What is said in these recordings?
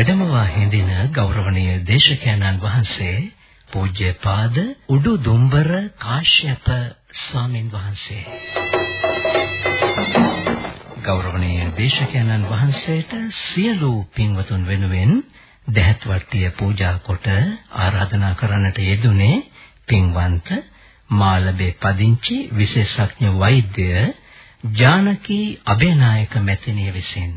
වැඩමවා හිඳින ගෞරවනීය දේශකයන්න් වහන්සේ පූජ්‍යපාද උඩු දුම්බර කාශ්‍යප ස්වාමින් වහන්සේ. ගෞරවනීය දේශකයන්න් වහන්සේට සියලු පින්වතුන් වෙනුවෙන් දැහත් වට්ටිය පූජා කොට ආරාධනා කරන්නට යෙදුනේ පින්වන්ත මාළඹේ පදිංචි විශේෂඥ වෛද්‍ය ජානකී අබේනායක මැතිණිය විසින්.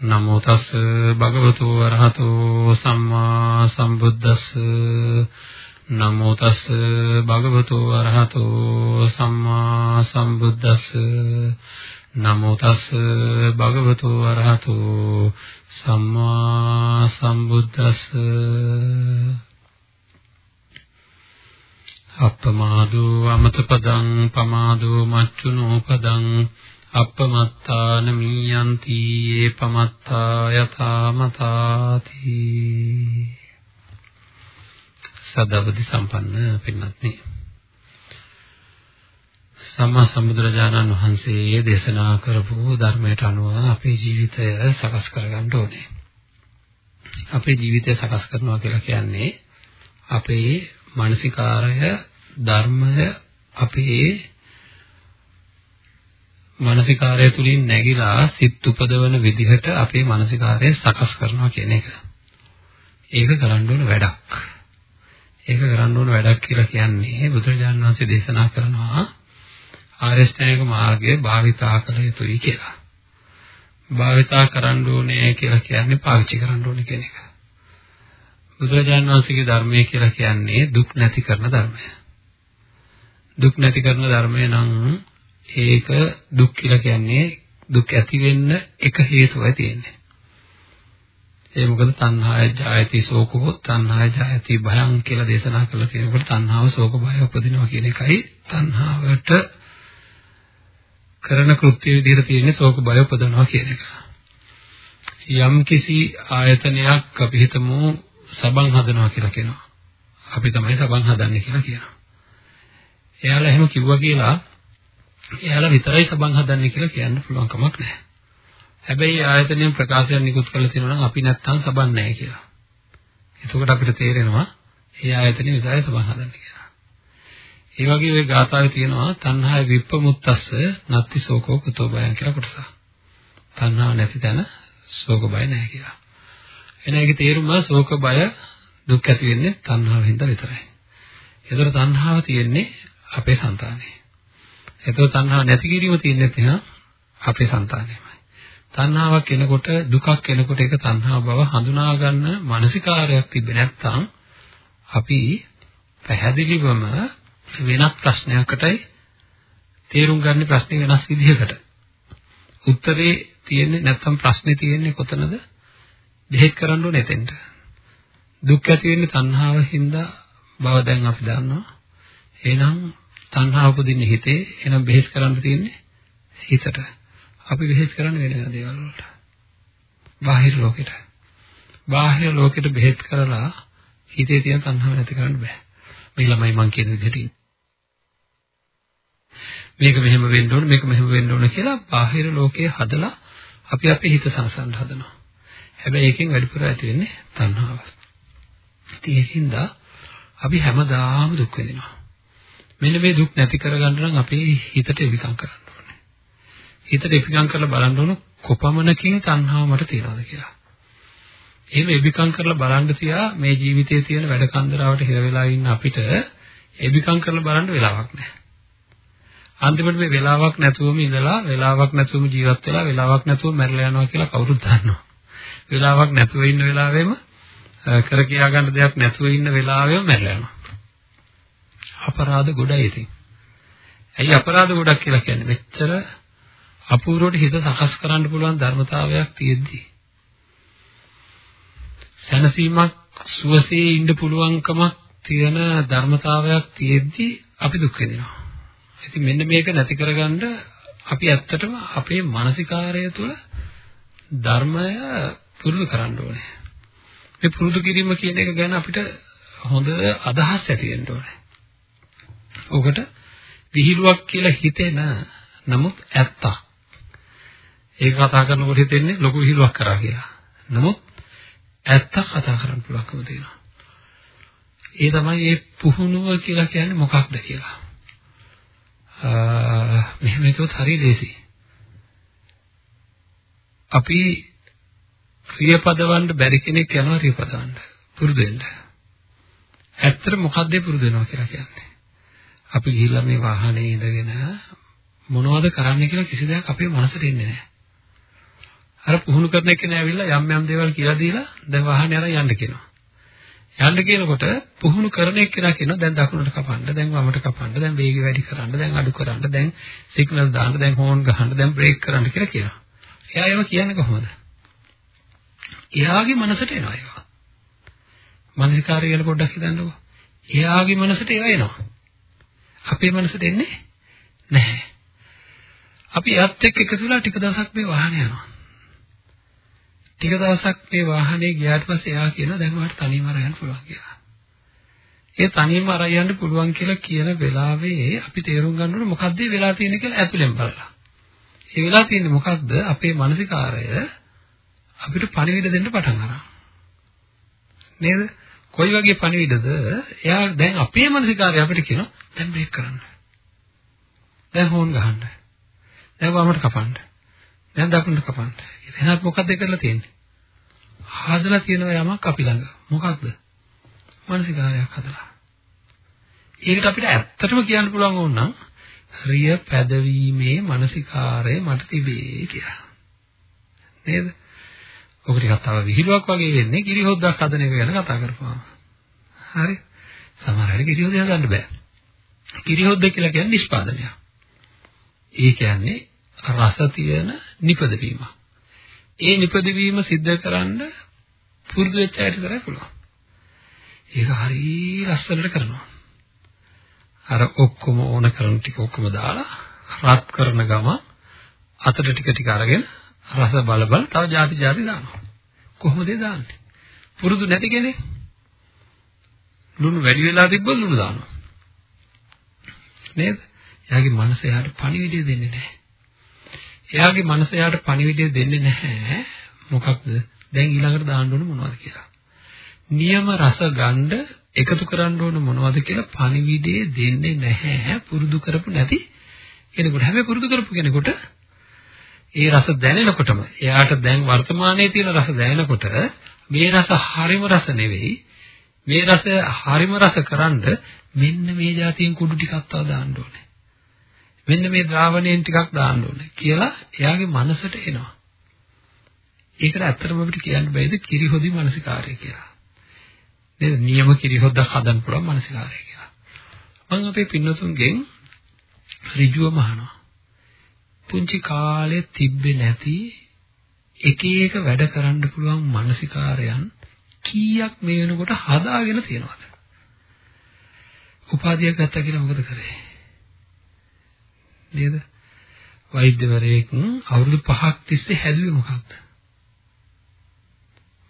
නමෝ තස් භගවතු වරහතෝ සම්මා සම්බුද්දස්ස. නමෝ තස් භගවතු වරහතෝ සම්මා සම්බුද්දස්ස. නමෝ තස් භගවතු වරහතු සම්මා සම්බුද්දස්ස. අප්පමාදෝ අමතපදං පමාදෝ මච්චුනෝ පදං අප්පමත්තාන මීයන්ති ඒ පමත්තා යථා මතාති සදවදි සම්පන්න පින්වත්නි සම්මා සම්බුදුරජාණන් වහන්සේ දේශනා කරපු ධර්මයට අනුව අපේ ජීවිතය සකස් කරගන්න ඕනේ. අපේ ජීවිතය සකස් කරනවා කියලා කියන්නේ අපේ මානසිකාරය ධර්මය අපේ මානසිකාරය තුලින් නැగిලා සිත් උපදවන විදිහට අපේ මානසිකාරය සකස් කරනවා කියන එක. ඒක කරන්න ඕන වැඩක්. ඒක කරන්න ඕන වැඩක් කියලා කියන්නේ බුදුරජාණන් වහන්සේ දේශනා කරනවා ආරියෂ්ඨායක මාර්ගය භාවිතා කළ යුතුයි කියලා. භාවිතා කරන්න ඕනේ කියලා කියන්නේ පාවිච්චි කරන්න ඕනේ කියන එක. බුදුරජාණන් වහන්සේගේ ධර්මය කියලා කියන්නේ දුක් නැති කරන ධර්මය. දුක් නැති කරන ධර්මය නම් ඒක දුක් කියලා කියන්නේ දුක් ඇති වෙන්න එක හේතුවයි තියෙන්නේ. ඒ මොකද තණ්හාය ජායති සෝකෝ තණ්හාය ජායති භයං කියලා දේශනා කරලා තියෙනකොට තණ්හාව සෝක භය උපදිනවා කියන එකයි තණ්හාවට කරන කෘත්‍ය විදිහට තියෙන්නේ ශෝක බය උපදවනවා කියන එක. යම් කිසි ආයතනයක් අපි හිතමු සබන් හදනවා කියලා කියනවා. අපි තමයි සබන් හදන්නේ කියලා කියනවා. එයාලා එහෙම කිව්වා කියලා එයාලා විතරයි සබන් හදන්නේ කියලා කියන්න පුළුවන් කමක් නැහැ. හැබැයි ආයතනයෙන් ප්‍රකාශයක් නිකුත් කරලා තියෙනවා නම් අපි නැත්තම් සබන් නැහැ කියලා. එතකොට අපිට තේරෙනවා ඒ ආයතනය විතරයි සබන් හදන්නේ කියලා. ඒ වගේ ওই ගාථාවේ තියෙනවා තණ්හාය විප්පමුත්තස්ස නත්ති සෝකෝ කුතෝ බයං කියලා කොටස. තණ්හාව නැති තැන සෝක බය නැහැ කියලා. එන එකේ තේරුම සෝක බය දුක් ඇති වෙන්නේ තණ්හාවෙන් විතරයි. ඒතර තණ්හාව තියෙන්නේ අපේ సంతානේ. ඒතර තණ්හාව නැති කිරීම තියෙන්නේ එහෙනම් අපේ సంతානේමයි. තණ්හාවක් එනකොට දුකක් එනකොට ඒක තණ්හා බව හඳුනා ගන්න මානසිකාරයක් තිබෙන්නේ නැත්නම් අපි පැහැදිලිවම වෙනස් ප්‍රශ්නයකටයි තේරුම් ගන්න ප්‍රශ්නේ වෙනස් විදිහකට. උත්තරේ තියෙන්නේ නැත්නම් ප්‍රශ්නේ තියෙන්නේ කොතනද? බෙහෙත් කරන්න ඕනේ එතෙන්ට. දුක් ඇති වෙන්නේ තණ්හාව හින්දා බව දැන් අපි දන්නවා. එහෙනම් තණ්හාව උපදින්නේ හිතේ. එහෙනම් බෙහෙත් කරන්න තියෙන්නේ හිතට. අපි බෙහෙත් කරන්න වෙන දේවල් වලට. බාහිර ලෝකෙට. බාහිර ලෝකෙට බෙහෙත් කරලා හිතේ තියෙන තණ්හාව නැති කරන්න බෑ. මේ ළමයි මං කියන විදිහට මේක මෙහෙම වෙන්න ඕන මේක මෙහෙම වෙන්න ඕන කියලා බාහිර ලෝකයේ හදලා අපි අපේ හිත සංසන්න හදනවා. හැබැයි ඒකෙන් වැඩිපුර ඇති වෙන්නේ තණ්හාව. ඉතින් ඒකින්ද අපි හැමදාම දුක් විඳිනවා. මෙන්න මේ දුක් නැති කරගන්න නම් අපේ හිතට ඉවිකම් කරන්න ඕනේ. හිතට ඉවිකම් කරලා බලන්න ඕන කොපමණකින් තණ්හාව මට තියනවද කියලා. එහෙම ඉවිකම් කරලා බලන්න තියා මේ ජීවිතයේ තියෙන වැඩ කන්දරාවට හිර වෙලා ඉන්න අපිට ඉවිකම් කරලා බලන්න වෙලාවක් නැහැ. අන්තිමට මේ වෙලාවක් නැතුවම ඉඳලා වෙලාවක් නැතුවම ජීවත් වෙලා වෙලාවක් නැතුව මැරලා යනවා කියලා කවුරුත් දන්නවා. වෙලාවක් නැතුව ඉන්න වෙලාවෙම කර කියා ගන්න දෙයක් නැතුව ඉන්න වෙලාවෙම මැරලා යනවා. අපරාධ ගොඩයි ඉතින්. ඇයි අපරාධ ගොඩක් කියලා කියන්නේ? මෙච්චර අපූර්වට හිත සකස් කරන්න පුළුවන් ධර්මතාවයක් තියෙද්දි. සැනසීමක් සුවසේ ඉන්න පුළුවන්කමක් තියෙන ධර්මතාවයක් තියෙද්දි අපි දුක් විඳිනවා. ඉතින් මෙන්න මේක නැති කරගන්න අපි ඇත්තටම අපේ මානසිකාරය තුළ ධර්මය පුරුදු කරන්න ඕනේ. මේ පුරුදු කිරීම කියන එක ගැන අපිට හොඳ අදහස් ඇති වෙන්න ඕනේ. ඔකට විහිළුවක් කියලා හිතෙන නමුත් ඇත්තක්. ඒක කතා කරනකොට හිතෙන්නේ ලොකු විහිළුවක් කරා කියලා. නමුත් ඇත්තක් කතා කරන්න පුළුවන්කම තියෙනවා. ඒ තමයි මේ පුහුණුව කියලා කියන්නේ මොකක්ද කියලා. මෙහෙම හිතුවොත් හරි ලේසි. අපි ක්‍රියාපදවන්න බැරි කෙනෙක් යනවා ක්‍රියාපදවන්න. පුරුදු වෙන්න. ඇත්තට මොකක්ද පුරුදු වෙනවා කියලා කියන්නේ? අපි ගිහිල්ලා මේ වාහනේ ඉඳගෙන මොනවද කරන්න කියලා කිසි දෙයක් අපේ මනසට එන්නේ නැහැ. අර පුහුණු කරන එකනේ ඇවිල්ලා යම් යම් දේවල් කියලා දීලා දැන් වාහනේ අරන් යන්න කියනවා. යන්න කියනකොට පුහුණු කරන එක්කෙනා කියනවා දැන් දකුණට කපන්න, දැන් වමට කපන්න, දැන් වේගය වැඩි කරන්න, දැන් අඩු කරන්න, දැන් සිග්නල් දාන්න, දැන් හෝන් ගහන්න, දැන් බ්‍රේක් කරන්න කියලා කියනවා. එයා ඒව කියන්නේ කොහොමද? එයාගේ මනසට එනවා ඒවා. මානසිකාරය ගැන පොඩ්ඩක් හිතන්නකෝ. එයාගේ මනසට ඒවා එනවා. අපේ මනසට එන්නේ නැහැ. අපි එයත් එක්ක එකතු වෙලා ටික දවසක් මේ වාහනේ යනවා. ටික දවසක් මේ වාහනේ ගියාට පස්සේ එයා කියනවා දැන් ඔයාලට තනියම අරන් යන්න පුළුවන් කියලා. ඒ තනියම අරන් යන්න පුළුවන් කියලා කියන වෙලාවේ අපි තේරුම් ගන්න ඕනේ මොකද්ද වෙලා තියෙන්නේ කියලා ඇතුලෙන් බලලා. ඒ වෙලා තියෙන්නේ මොකද්ද අපේ මානසිකාරය අපිට පණිවිඩ දෙන්න පටන් අරන්. නේද? කොයි වගේ පණිවිඩද? එයා දැන් අපේ මානසිකාරය අපිට කියනවා දැන් බ්‍රේක් කරන්න. දැන් හෝන් ගහන්න. දැන් වමට කපන්න. දැන් දකුණට කපන්න. එහෙනම් මොකද්ද කරලා තියෙන්නේ? හදලා තියෙනවා යමක් අපි ළඟ. මොකක්ද? මානසිකාරයක් හදලා. ඒකට අපිට ඇත්තටම කියන්න පුළුවන් ඕනනම් රිය පැදවීමේ මානසිකාරය මට තිබේ කියලා. නේද? ඔක ටිකක් තව විහිළුවක් වගේ වෙන්නේ කිරිහොද්දක් හදන එක ගැන කතා කරපුවාම. හරි. සමහර අය කිරිහොද්ද හදන්න බෑ. කිරිහොද්ද කියලා කියන්නේ නිෂ්පාදනයක්. ඒ කියන්නේ රස තියෙන නිපදවීමක්. ඒ නිපදවීම සිද්ධ කරන්න පුරුදු වෙච්ච අයට විතරයි පුළුවන්. ඒක හරිය ලස්සනට කරනවා. අර ඔක්කොම ඕන කරන ටික ඔක්කොම දාලා රත් කරන ගම අතට ටික ටික අරගෙන රස බල බල තව ಜಾති ಜಾති දානවා. කොහොමද ඒ දාන්නේ? පුරුදු නැති කෙනෙක් ලුණු වැඩි වෙලා තිබ්බොත් ලුණු දානවා. නේද? එයාගේ මනස එයාට පණිවිඩය දෙන්නේ නැහැ. එයාගේ මනස එයාට පණිවිඩය දෙන්නේ නැහැ. මොකක්ද? දැන් ඊළඟට දාන්න ඕන මොනවද කියලා. නියම රස ගන්න එකතු කරන්න ඕන මොනවද කියලා පණිවිඩය දෙන්නේ නැහැ. පුරුදු කරපු නැති කෙනෙකුට. හැබැයි පුරුදු කරපු කෙනෙකුට ඒ රස දැනෙනකොටම එයාට දැන් වර්තමානයේ තියෙන රස දැනෙනකොට මේ රස හරිම රස නෙවෙයි මේ රස හරිම රස කරන්ඩ මෙන්න මේ જાතියෙන් කුඩු ටිකක් තව දාන්න ඕනේ. මෙන්න මේ ද්‍රාවණයෙන් ටිකක් දාන්න ඕනේ කියලා එයාගේ මනසට එනවා. ඒකට ඇත්තටම අපිට කියන්න බෑද කිරිහොදි මානසිකාරය කියලා. නේද? නියම කිරිහොද්දක් හදන්න පුළුවන් මානසිකාරය කියලා. මම අපේ පින්නතුන්ගෙන් ඍජුවම අහනවා. පුංචි කාලේ තිබ්බේ නැති එක එක වැඩ කරන්න පුළුවන් මානසිකාරයන් කීයක් මේ වෙනකොට හදාගෙන තියෙනවද? උපාධියක් ගත්තා කියලා මොකද කරේ? නේද? වෛද්‍යවරයෙක් අවුරුදු 5ක් තිස්සේ හැදුවේ මොකක්ද?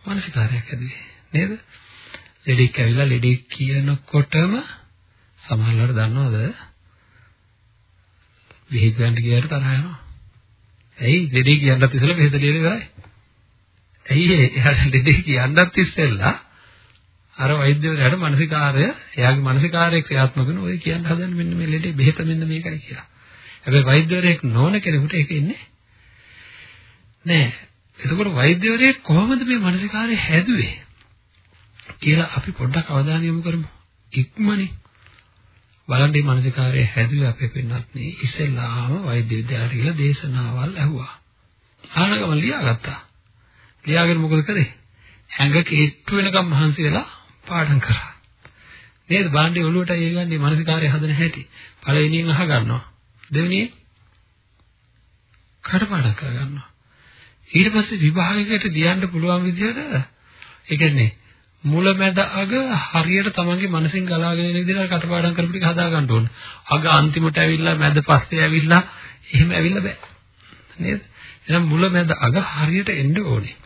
මානසිකාරයක් හැදුවේ නේද? ලෙඩෙක් ඇවිල්ලා ලෙඩෙක් කියනකොටම සමහරවල් දන්නවද? විහිද ගන්න ගියාට තරහ යනවා. ඇයි ලෙඩේ කියන්නත් ඉස්සෙල්ලා බෙහෙත ලියලා ඉවරයි. ඇයි එයාට ලෙඩේ කියන්නත් ඉස්සෙල්ලා අර වෛද්‍යවරයාට මානසිකාරය එයාගේ මානසිකාරය ක්‍රියාත්මක වෙන ඔය කියන්න හදන්නේ මෙන්න මේ ලෙඩේ බෙහෙත මෙන්න මේකයි කියලා. හැබැයි වෛද්‍යවරයෙක් නොවන කෙනෙකුට ඒක ඉන්නේ නෑ. එතකොට වෛද්‍යවරයෙක් කොහොමද මේ මානසිකාරය හැදුවේ කියලා අපි පොඩ්ඩක් අවධානය යොමු කරමු. ඉක්මනින් බලන්න මේ මානසිකාරය හැදුවේ අපේ පින්නත් නේ ඉස්සෙල්ලාම වෛද්‍ය විද්‍යාලයට ගිහලා දේශනාවල් ඇහුවා. ආනගම ලියාගත්තා. ලියාගෙන මොකද කරේ? ඇඟ කෙට්ටු වෙනකම් මහන්සි වෙලා පාඩම් කරා. නේද? බාණ්ඩේ ඔළුවට ඒ ගන්නේ මානසිකාරය හදන හැටි. පළවෙනියෙන් අහ ගන්නවා. දෙවෙනියේ කඩපාඩම් කරගන්නවා. ඊට පස්සේ විභාගයකට දියන්න පුළුවන් විදිහට ඒ කියන්නේ මුල මැද අග හරියට තමන්ගේ මනසින් ගලාගෙන එන විදිහට කටපාඩම් කරපු ටික හදා ගන්න ඕන. අග අන්තිමට ඇවිල්ලා මැද පස්සේ ඇවිල්ලා එහෙම ඇවිල්ලා බෑ. නේද? එහෙනම් මුල මැද අග හරියට එන්න ඕනේ.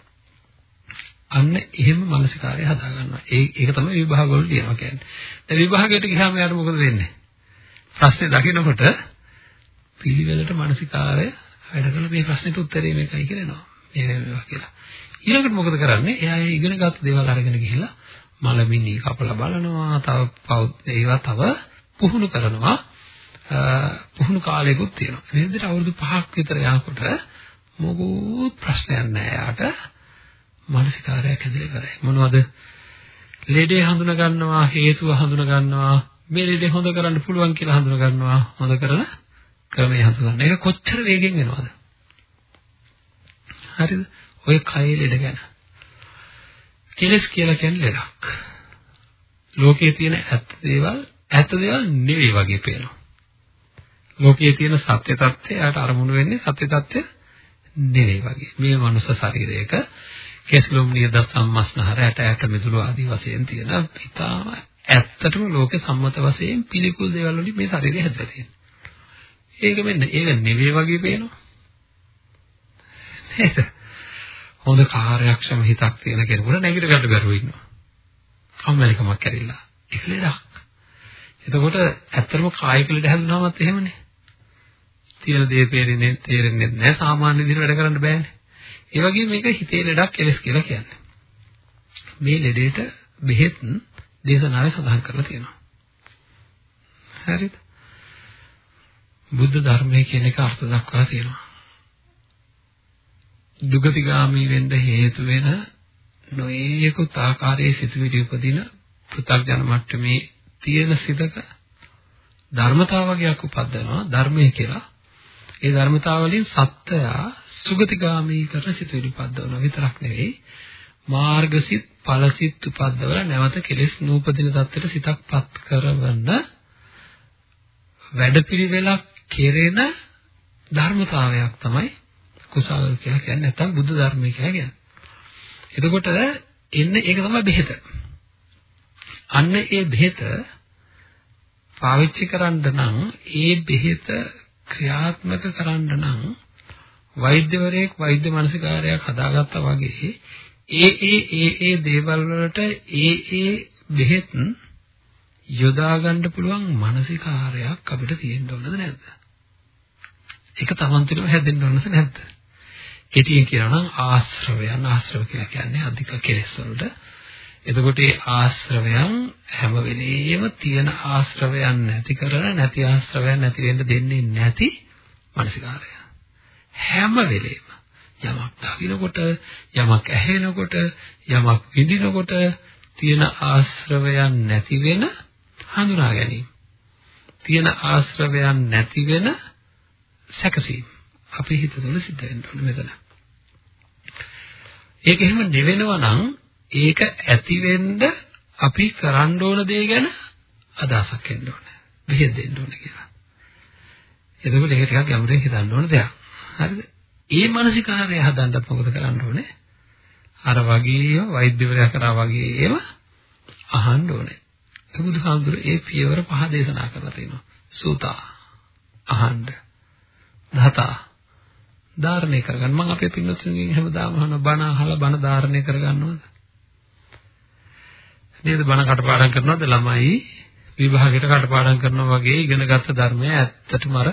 අන්න එහෙම මානසිකාරය හදා ගන්නවා. ඒ ඒක තමයි විභාග වල කියනවා කියන්නේ. දැන් විභාගයට ගියාම යාට මොකද වෙන්නේ? ප්‍රශ්නේ දකිනකොට පිළිවෙලට මානසිකාරය වැඩ කළ මේ ප්‍රශ්නෙට උත්තරේ මේකයි කියලා එනවා. මේ මේවා කියලා. ඊළඟට මොකද කරන්නේ? එයා ඒ ඉගෙනගත් දේවල් අරගෙන ගිහිල්ලා මලමිනි කපලා බලනවා, තව ඒවා තව පුහුණු කරනවා. පුහුණු කාලයකුත් තියෙනවා. මේ විදිහට අවුරුදු 5ක් විතර යනකොට මොකුත් ප්‍රශ්නයක් නැහැ යාට. මානසිකාරයක් හැදෙලා ඉවරයි. මොනවද? ලෙඩේ හඳුනා ගන්නවා, හේතුව හඳුනා ගන්නවා, මේ ලෙඩේ හොඳ කරන්න පුළුවන් කියලා හඳුනා ගන්නවා, හොඳ කරන ක්‍රමය හඳුනා ගන්න. ඒක කොච්චර වේගෙන් එනවද? හරිද? ඔය කයේ ලෙඩ ගැන. කෙලස් කියලා කියන්නේ ලෙඩක්. ලෝකයේ තියෙන ඇත්ත දේවල් ඇත්ත දේවල් නෙවෙයි වගේ පේනවා. ලෝකයේ තියෙන සත්‍ය తත්වය යාට අරමුණු වෙන්නේ සත්‍ය తත්වය නෙවෙයි වගේ. මේ මනුස්ස ශරීරයක කෙස්ලොම් නියද සම්මස්නහර ඇට ඇට මිදුළු ආදී වශයෙන් තියෙන ඉතාම ඇත්තටම ලෝක සම්මත වශයෙන් පිළිකුල් දේවල් වලින් මේ ශරීරය හැදලා තියෙනවා. ඒක මෙන්න ඒක නෙවෙයි වගේ පේනවා. නේද? හොඳ කාර්යක්ෂම හිතක් තියෙන කෙනෙකුට නැගිට ගන්න බැරුව ඉන්නවා. කම්මැලිකමක් ඇරිලා. ඒක ලෙඩක්. එතකොට ඇත්තටම කායික ලෙඩ හැදුනමත් එහෙමනේ. තියෙන දේ තේරෙන්නේ තේරෙන්නේ නැහැ සාමාන්‍ය විදිහට වැඩ කරන්න බෑනේ. ඒ වගේම මේක හිතේ ලෙඩක් කෙලස් කියලා කියන්නේ. මේ ලෙඩේට බෙහෙත් දේශනාවේ සඳහන් කරලා තියෙනවා. හරිද? බුද්ධ ධර්මයේ කියන එක අර්ථ දක්වලා තියෙනවා. දුගතිගාමී වෙන්න හේතු වෙන නොයේකුත් ආකාරයේ සිතුවිලි උපදින පෘථග්ජන මට්ටමේ තියෙන සිතක ධර්මතාවයක් උපදිනවා ධර්මයේ කියලා. ඒ ධර්මතාවලින් සත්‍යය සුගතිගාමී කරන සිතුවිලි උපදවන විතරක් නෙවෙයි මාර්ගසිත ඵලසිත උපදවල නැවත කෙලෙස් නූපදින தත්තට සිතක්පත් කරවන වැඩපිළිවෙලක් කෙරෙන ධර්මතාවයක් තමයි කුසල කියලා කියන්නේ නැත්නම් බුද්ධ ධර්මය කියලා කියන්නේ. එතකොට එන්නේ ඒක තමයි බෙහෙත. අන්න ඒ බෙහෙත පාවිච්චි කරන්න නම් ඒ බෙහෙත ක්‍රියාත්මක කරන්න නම් වෛද්‍යවරයෙක් වෛද්‍ය මානසිකාරයක් හදාගත්තා වගේ ඒ ඒ ඒ ඒ දේවල් වලට ඒ ඒ බෙහෙත් යොදා ගන්න පුළුවන් මානසිකාරයක් අපිට තියෙන්න ඕනද නැද්ද? ඒක තමන් තුළම හැදෙන්න ඕනද නැද්ද? කෙටියෙන් කියනවා නම් ආශ්‍රවයන් ආශ්‍රව කියලා කියන්නේ අධික කෙලෙස් වලට. එතකොට මේ ආශ්‍රවයන් හැම වෙලෙම තියෙන ආශ්‍රවයන් නැති කරන නැති ආශ්‍රවයන් නැති වෙන්න දෙන්නේ නැති මානසිකාරය. හැම වෙලෙම යමක් දකිනකොට යමක් ඇහෙනකොට යමක් විඳිනකොට තියෙන ආශ්‍රවයන් නැති වෙන හඳුනා ගැනීම. තියෙන ආශ්‍රවයන් නැති වෙන සැකසීම. අපේ හිත තුළ සිද්ධ වෙන්න ඕනේ මෙතන. ඒක එහෙම නෙවෙනවා නම් ඒක ඇති වෙන්න අපි කරන්න ඕන දේ ගැන අදහසක් එන්න ඕනේ. බෙහෙත් දෙන්න ඕනේ කියලා. එතකොට ඒක ටිකක් ගැඹුරින් හිතන්න ඕන දෙයක්. හරිද? ඒ මානසිකාරය හදන්නත් මොකද කරන්න ඕනේ? අර වගේම වෛද්‍යවරයා කරා වගේම අහන්න ඕනේ. ඒ බුදුහාමුදුර ඒ පියවර පහ දේශනා කරලා තියෙනවා. සූතා අහන්න. දහතා ධාරණය කරගන්න. මම අපේ පින්නතුන්ගෙන් හැමදාම අහන බණ අහලා බණ ධාරණය කරගන්නවද? නේද බණ කටපාඩම් කරනවද ළමයි විභාගයට කටපාඩම් කරනවා වගේ ඉගෙනගත්ත ධර්මය ඇත්තටම අර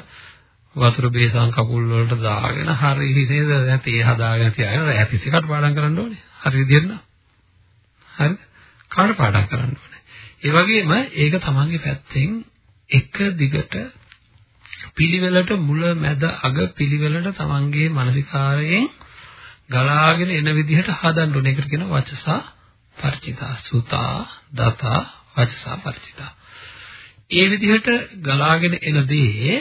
වතුර බේසන් කකුල් වලට දාගෙන හරි නේද නැති හදාගෙන තියාගෙන ඇතිසි කටපාඩම් කරන්න ඕනේ. හරි විදියට නේද? හරිද? කටපාඩම් කරන්න ඕනේ. ඒ වගේම ඒක තමන්ගේ පැත්තෙන් එක දිගට පිළිවෙලට මුල මැද අග පිළිවෙලට තමන්ගේ මානසිකාරයෙන් ගලාගෙන එන විදිහට හදන්න ඕනේ. ඒකට කියනවා වචසා පරිචිතා සුතා දතා වචසා පරිචිතා. ඒ විදිහට ගලාගෙන එන දේ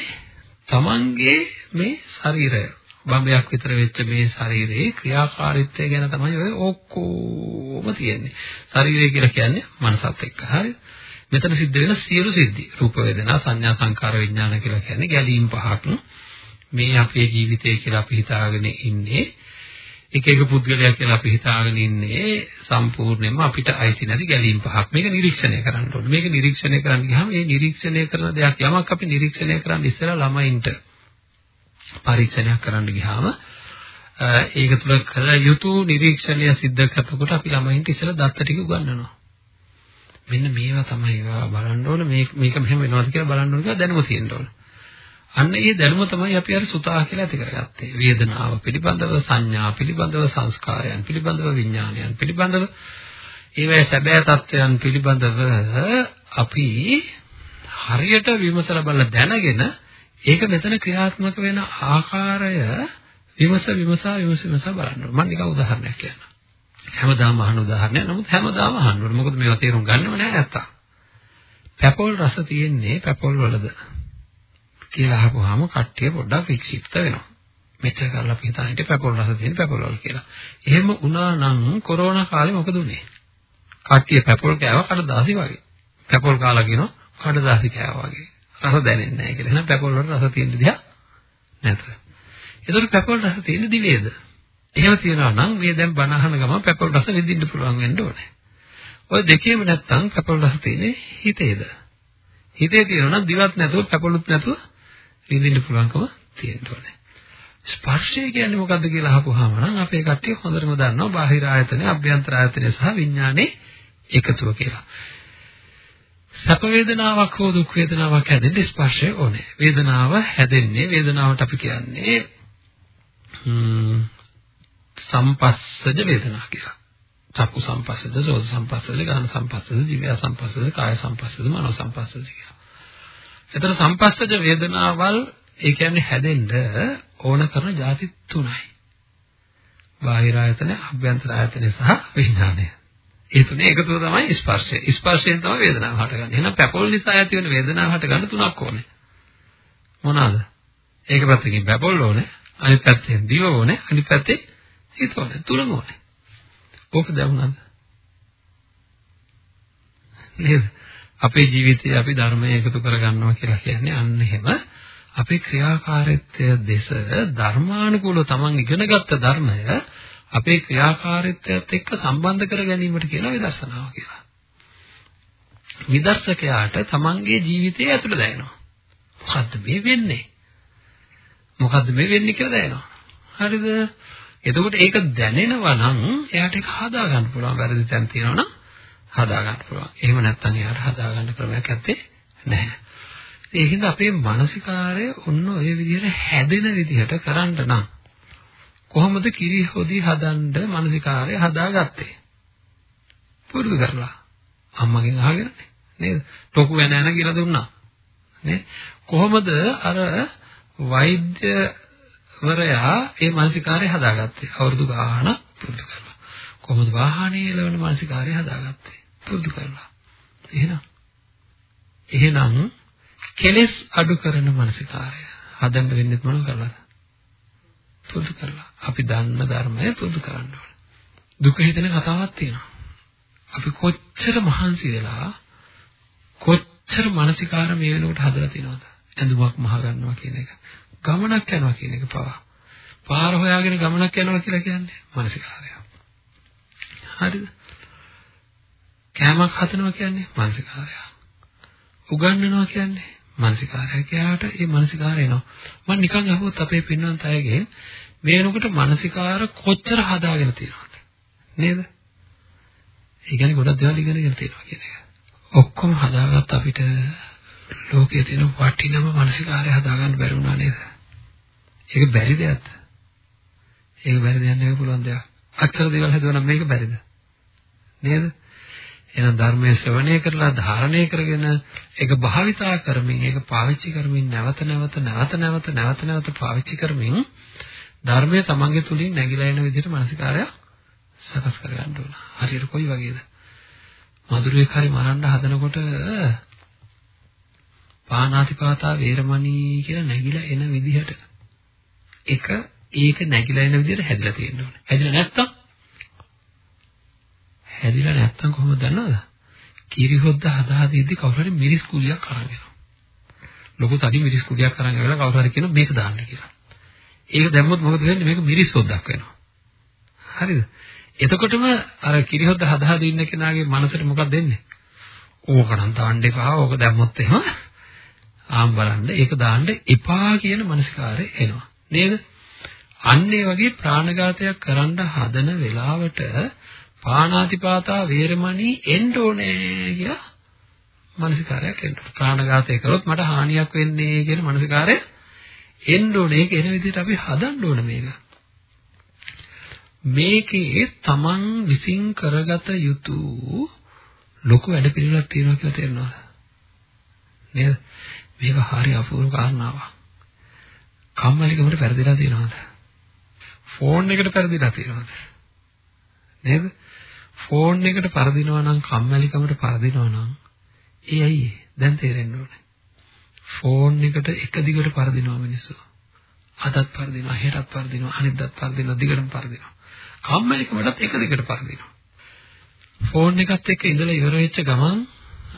තමන්ගේ මේ ශරීරය බඹයක් විතර වෙච්ච මේ ශරීරයේ ක්‍රියාකාරීත්වය ගැන තමයි ඔය ඔක්කොම තියෙන්නේ. ශරීරය කියලා කියන්නේ මනසත් එක්ක. හරි. මෙතන සිද්ධ වෙන සියලු සිද්ධි. රූප වේදනා සංඥා සංකාර විඥාන කියලා කියන්නේ ගැලීම් පහක්. මේ අපේ ජීවිතය කියලා අපි හිතාගෙන ඉන්නේ. එක එක පුද්ගලයා කියලා අපි හිතාගෙන ඉන්නේ. සම්පූර්ණයෙන්ම අපිට අයිති නැති ගැලීම් පහක්. මේක නිරීක්ෂණය කරන්න ඕනේ. මේක නිරීක්ෂණය කරන්න ගියාම මේ නිරීක්ෂණය කරන දෙයක් යමක් අපි නිරීක්ෂණය කරන්න ඉස්සෙල්ලා ළමයින්ට පරීක්ෂණයක් කරන්න ගියාම ඒක තුල කළ යුතු නිරීක්ෂණය සිද්ධ කරනකොට අපි ළමයින්ට ඉස්සෙල්ලා දත්ත ටික උගන්වනවා. මෙන්න මේවා තමයි ඒවා බලන්න ඕන මේක මේක මෙහෙම වෙනවද කියලා බලන්න ඕන කියලා දැනුම තියෙන්න ඕන. අන්න ඒ දැනුම තමයි අපි අර සුතා කියලා ඇති කරගත්තේ. වේදනාව පිළිබඳව සංඥා පිළිබඳව සංස්කාරයන් පිළිබඳව විඥානයන් පිළිබඳව ඒවැ සැබෑ තත්ත්වයන් පිළිබඳව අපි හරියට විමසලා බලලා දැනගෙන ඒක මෙතන ක්‍රියාත්මක වෙන ආකාරය විමස විමසා විමස විමසා බලන්න ඕන. මම නිකන් උදාහරණයක් කියන්නම්. හැමදාම අහන උදාහරණයක්. නමුත් හැමදාම අහන්න ඕනේ. මොකද මේවා තේරුම් ගන්නව නෑ නැත්තම්. පැපොල් රස තියෙන්නේ පැපොල් වලද කියලා අහපුවාම කට්ටිය පොඩ්ඩක් වික්ෂිප්ත වෙනවා. මෙච්චර කාලෙ අපි හිතා හිටියේ පැපොල් රස තියෙන පැපොල් වල කියලා. එහෙම වුණා නම් කොරෝනා කාලේ මොකද උනේ? කට්ටිය පැපොල් කෑවා කඩදාසි වගේ. පැපොල් කාලා කියනවා කඩදාසි කෑවා වගේ. රස දැනෙන්නේ නැහැ කියලා. එහෙනම් පැපොල් වල රස තියෙන දිහා නැත. ඒතකොට පැපොල් රස තියෙන දිවේද? එහෙම තියනවා නම් මේ දැන් බණ අහන ගමන් පැපොල් රස විඳින්න පුළුවන් වෙන්න ඕනේ. ඔය දෙකේම නැත්තම් පැපොල් රස තියෙන්නේ හිතේද? හිතේ තියෙනවා නම් දිවත් නැතුව පැපොලුත් නැතුව විඳින්න පුළුවන්කම තියෙන්න ඕනේ. ස්පර්ශය කියන්නේ මොකද්ද කියලා අහපුවාම නම් අපේ කට්ටිය හොඳටම දන්නවා බාහිර ආයතනය, අභ්‍යන්තර ආයතනය සහ විඥානේ එකතුව කියලා. සැප වේදනාවක් හෝ දුක් වේදනාවක් හැදෙන්න ස්පර්ශය ඕනේ. වේදනාව හැදෙන්නේ වේදනාවට අපි කියන්නේ සම්පස්සජ වේදනා කියලා. චක්කු සම්පස්සද, සෝත සම්පස්සද, ගාන සම්පස්සද, දිව්‍ය සම්පස්සද, කාය සම්පස්සද, මනෝ සම්පස්සද කියලා. එතන සම්පස්සජ වේදනාවල් ඒ කියන්නේ හැදෙන්න ඕන කරන ಜಾති තුනයි. බාහිර ආයතන, අභ්‍යන්තර ආයතන සහ විඥානය. ඒ තුනේ එකතුව තමයි ස්පර්ශය. ස්පර්ශයෙන් තමයි වේදනාව හටගන්නේ. එහෙනම් පැපොල් නිසා ඇති වෙන වේදනාව හටගන්න තුනක් ඕනේ. මොනවාද? ඒක පැත්තකින් පැපොල් ඕනේ, අනිත් පැත්තෙන් දිව ඕනේ, අනිත් පැත්තේ හිත ඕනේ. තුනම ඕනේ. ඕක දැවුනද? නේද? අපේ ජීවිතේ අපි ධර්මය එකතු කරගන්නවා කියලා කියන්නේ අන්න එහෙම අපේ ක්‍රියාකාරීත්වය දෙස ධර්මානුකූලව Taman ඉගෙනගත්ත ධර්මය අපේ ක්‍රියාකාරීත්වයත් එක්ක සම්බන්ධ කර ගැනීමට කියන විදර්ශනාව කියලා. විදර්ශකයාට Tamanගේ ජීවිතය ඇතුළේ දැනෙනවා. මොකද්ද මේ වෙන්නේ? මොකද්ද මේ වෙන්නේ කියලා දැනෙනවා. හරිද? එතකොට ඒක දැනෙනවා නම් එයාට ඒක හදා ගන්න පුළුවන්. වැරදි තැන් තියෙනවා නම් හදා ගන්න පුළුවන්. එහෙම නැත්නම් එයාට හදා ගන්න ක්‍රමයක් නැත්තේ නැහැ. ඒ හින්දා අපේ මානසිකාරය ඔන්න ඔය විදිහට හැදෙන විදිහට කරන්න නම් කොහොමද කිරි හොදි හදන්න මානසිකාරය හදාගත්තේ? පුරුදු කරලා. අම්මගෙන් අහගෙන නේද? ටොකු වෙන යන කියලා දුන්නා. නේ? කොහොමද අර වෛද්‍ය වරයා ඒ මානසිකාරය හදාගත්තේ? අවුරුදු ගාන පුරුදු කරලා. කොහොමද වාහනේ එලවන මානසිකාරය හදාගත්තේ? පුරුදු කරලා. එහෙනම් එහෙනම් කෙලෙස් අඩු කරන මානසිකාරය හදන්න වෙන්නේ මොන කරලාද? පුරුදු කරලා. අපි දන්න ධර්මය පුරුදු කරන්න ඕනේ. දුක හිතෙන කතාවක් තියෙනවා. අපි කොච්චර මහන්සි වෙලා කොච්චර මානසිකාර මේ වෙනකොට හදලා තිනවද? ඇඳුමක් මහ ගන්නවා කියන එක. ගමනක් යනවා කියන එක පවා. පාර හොයාගෙන ගමනක් යනවා කියලා කියන්නේ මානසිකාරය. හරිද? කෑමක් හදනවා කියන්නේ මානසිකාරය. උගන්වනවා කියන්නේ මානසිකාරය. එයාට මේ මානසිකාරය එනවා. මම නිකන් අහුවොත් අපේ පින්නන්ත අයගේ මේනකොට මානසිකාර කොච්චර හදාගෙන තියෙනවද? නේද? ඒ කියන්නේ ගොඩක් දේවල් ඉගෙනගෙන තියෙනවා කියන එක. ඔක්කොම හදාගත්ත අපිට ලෝකයේ තියෙන වටිනම මානසිකාරය හදාගන්න බැරි වුණා නේද? ඒක බැරි දෙයක්ද? ඒක බැරි දෙයක් නෙවෙයි පුළුවන් දෙයක්. අච්චර දේවල් හදුවනම් මේක බැරිද? නේද? එහෙනම් ධර්මයේ ශ්‍රවණය කරලා ධාරණය කරගෙන ඒක භාවිතා කරමින් ඒක පාවිච්චි කරමින් නැවත නැවත නැවත නැවත නැවත නැවත පාවිච්චි කරමින් ධර්මය තමන්ගේ තුලින් නැగిලා එන විදිහට මානසිකාරය සකස් කරගන්න ඕන. හරියට කොයි වගේද? මధుරේ කරි මරන්න හදනකොට පානාතිපාතා වේරමණී කියලා නැగిලා එන විදිහට එක ඒක නැగిලා එන විදිහට හැදිලා තියෙන්න ඕනේ. හැදිලා නැත්තම් හැදිලා නැත්තම් කොහොමද දන්නවද? කිරි හොද්ද හදා දෙද්දි කවුරු හරි මිරිස් කුලියක් අරන් එනවා. ලොකු තඩි මිරිස් කුලියක් අරන් එවලා කවුරු හරි කියනවා මේක දාන්න කියලා. ඒක දැම්මොත් මොකද වෙන්නේ? මේක මිරිස් හොද්දක් වෙනවා. හරිද? එතකොටම අර කිරි හොද්ද හදා දෙන්න කෙනාගේ මනසට මොකක්ද දෙන්නේ? ඕක නම් දාන්න එපා. ඕක දැම්මොත් එහෙම ආම් බලන්න ඒක දාන්න එපා කියන මනස්කාරය එනවා. නේද? අන්න ඒ වගේ ප්‍රාණඝාතයක් කරන්න හදන වෙලාවට පාණාතිපාතා වේරමණී එන්න ඕනේ කියලා මනසිකාරයක් එන්න. ප්‍රාණඝාතය කරොත් මට හානියක් වෙන්නේ කියන මනසිකාරය එන්න ඕනේ. ඒක එන විදිහට අපි හදන්න ඕන මේක. මේකේ තමන් විසින් කරගත යුතු ලොකු වැඩ පිළිවෙලක් තියෙනවා කියලා තේරෙනවද? නේද? මේක හරි අපූර්ව කාරණාවක්. කම්මැලිකමට පෙරදිලා තියෙනවද? ෆෝන් එකට පෙරදිලා තියෙනවද? නේද? ෆෝන් එකට පරදිනවා නම් කම්මැලිකමට පරදිනවා නම් ඒ ඇයි දැන් තේරෙන්න ඕනේ. ෆෝන් එකට එක දිගට පරදිනවා මිනිස්සු. අදත් පරදිනවා, හෙටත් පරදිනවා, අනිද්දාත් පරදිනවා, දිගටම පරදිනවා. කම්මැලිකමටත් එක දිගට පරදිනවා. ෆෝන් එකත් එක්ක ඉඳලා ඉවර වෙච්ච ගමන්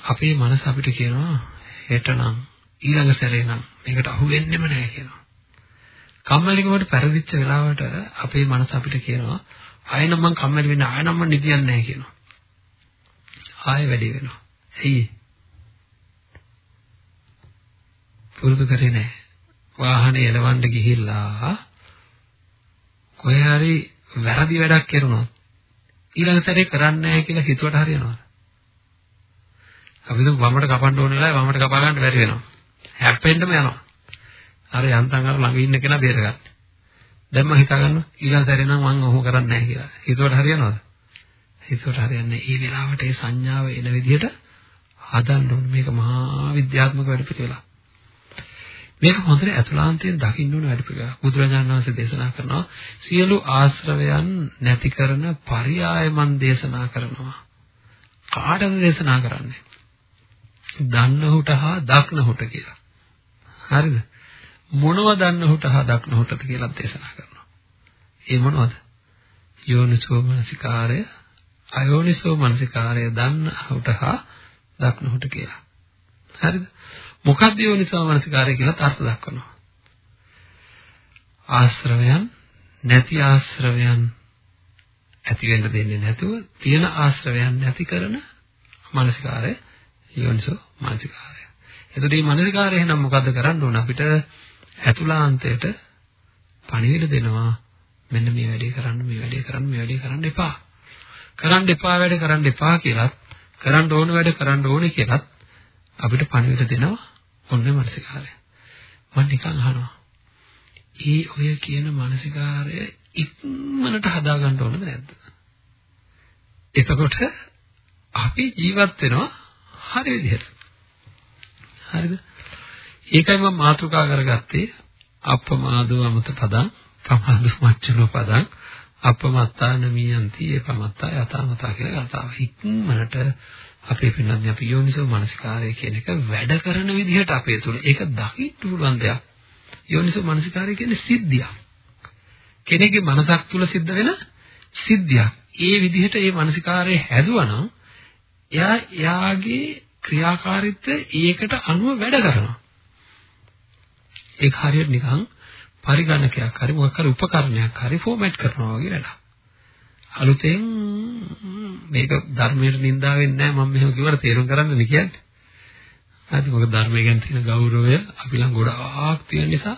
අපේ මනස අපිට කියනවා හෙටනම් ඊළඟ සැරේ නම් මේකට අහු වෙන්නෙම නැහැ කියනවා. කම්මැලිකමට පෙරදිච්ච වෙලාවට අපේ මනස අපිට කියනවා ආයෙ නම් මං කම්මැලි වෙන්නේ ආයෙ නම් මං නිදියන්නේ නැහැ කියනවා. ආයෙ වැඩි වෙනවා. ඇයි? පුරුදු කරේ නැහැ. වාහනේ එලවන්න ගිහිල්ලා කොහේ හරි වැරදි වැඩක් කරුණොත් ඊළඟ සැරේ කරන්නේ නැහැ කියලා හිතුවට හරියනවද? අපි දුක් වමට කපන්න ඕන වෙලාවේ වමට කපා ගන්න බැරි වෙනවා. හැප්පෙන්නම යනවා. අර යන්තම් අර ළඟ ඉන්න කෙනා බේරගන්න. දැන් මම හිතා ගන්නවා ඊළඟ සැරේ නම් මම ඔහොම කරන්නේ නැහැ කියලා. හිතුවට හරියනවද? හිතුවට හරියන්නේ ඒ වෙලාවට ඒ සංඥාව එන විදිහට හදන්න ඕනේ. මේක මහා විද්‍යාත්මක වැඩ පිළිවෙලක්. මේක හොඳට අතුලාන්තයෙන් දකින්න ඕන වැඩ පිළිවෙලක්. බුදුරජාණන් වහන්සේ දේශනා කරනවා සියලු ආශ්‍රවයන් නැති කරන පරියාය මන් දේශනා කරනවා. කාටද දේශනා කරන්නේ? දන්නහුට හා දක්නහුට කියලා. හරිද? මොනව දන්නහුට හා දක්නහුටද කියලා දේශනා කරනවා. ඒ මොනවද? යෝනිසෝ මනසිකාරය, අයෝනිසෝ මනසිකාරය දන්නහුට හා දක්නහුට කියලා. හරිද? මොකක්ද යෝනිසෝ මනසිකාරය කියලා අර්ථ දක්වනවා. ආශ්‍රවයන් නැති ආශ්‍රවයන් ඇති වෙන්න දෙන්නේ නැතුව තියෙන ආශ්‍රවයන් නැති කරන මනසිකාරය යෝනිසෝ මනසිකාරය. එතකොට මේ මනසිකාරය එහෙනම් මොකද්ද කරන්න ඕන අපිට ඇතුළාන්තයට පණිවිඩ දෙනවා මෙන්න මේ වැඩේ කරන්න මේ වැඩේ කරන්න මේ වැඩේ කරන්න එපා. කරන්න එපා වැඩ කරන්න එපා කියලත් කරන්න ඕන වැඩ කරන්න ඕනේ කියලත් අපිට පණිවිඩ දෙනවා ඔන්නේ මානසිකාරය. මම නිකන් අහනවා. ඒ ඔය කියන මානසිකාරය ඉක්මනට හදා ගන්න ඕනද නැද්ද? එතකොට අපි ජීවත් වෙනවා හරි විදිහට. හරිද? ඒකයි මම මාතෘකා කරගත්තේ අප්පමාදෝ අමත පදං පමාදෝ මච්චුනෝ පදං අපමත්තා නමියන්ති ඒ පමත්තා යතාමතා කියලා කතාව. ඉක්මනට අපේ පින්නන්නේ අපි යෝනිසෝ මනසිකාරය කියන එක වැඩ කරන විදිහට අපේ තුල ඒක දකින්න පුළුවන් දෙයක්. යෝනිසෝ මනසිකාරය කියන්නේ සිද්ධියක්. කෙනෙක්ගේ මනසක් තුල සිද්ධ වෙන සිද්ධියක්. ඒ විදිහට ඒ මනසිකාරය හැදුවනම් එයා එයාගේ ක්‍රියාකාරීත්වය ඒකට අනුව වැඩ කරනවා. ඒක හරියට නිකන් පරිගණකයක් හරි මොකක් හරි උපකරණයක් හරි ෆෝමැට් කරනවා වගේ වැඩක්. අලුතෙන් මේක ධර්මයට නිඳා වෙන්නේ නැහැ මම මෙහෙම කිව්වට තේරුම් ගන්න නේ කියන්නේ. හරි මොකද ධර්මය ගැන තියෙන ගෞරවය අපි ළඟ ගොඩාක් තියෙන නිසා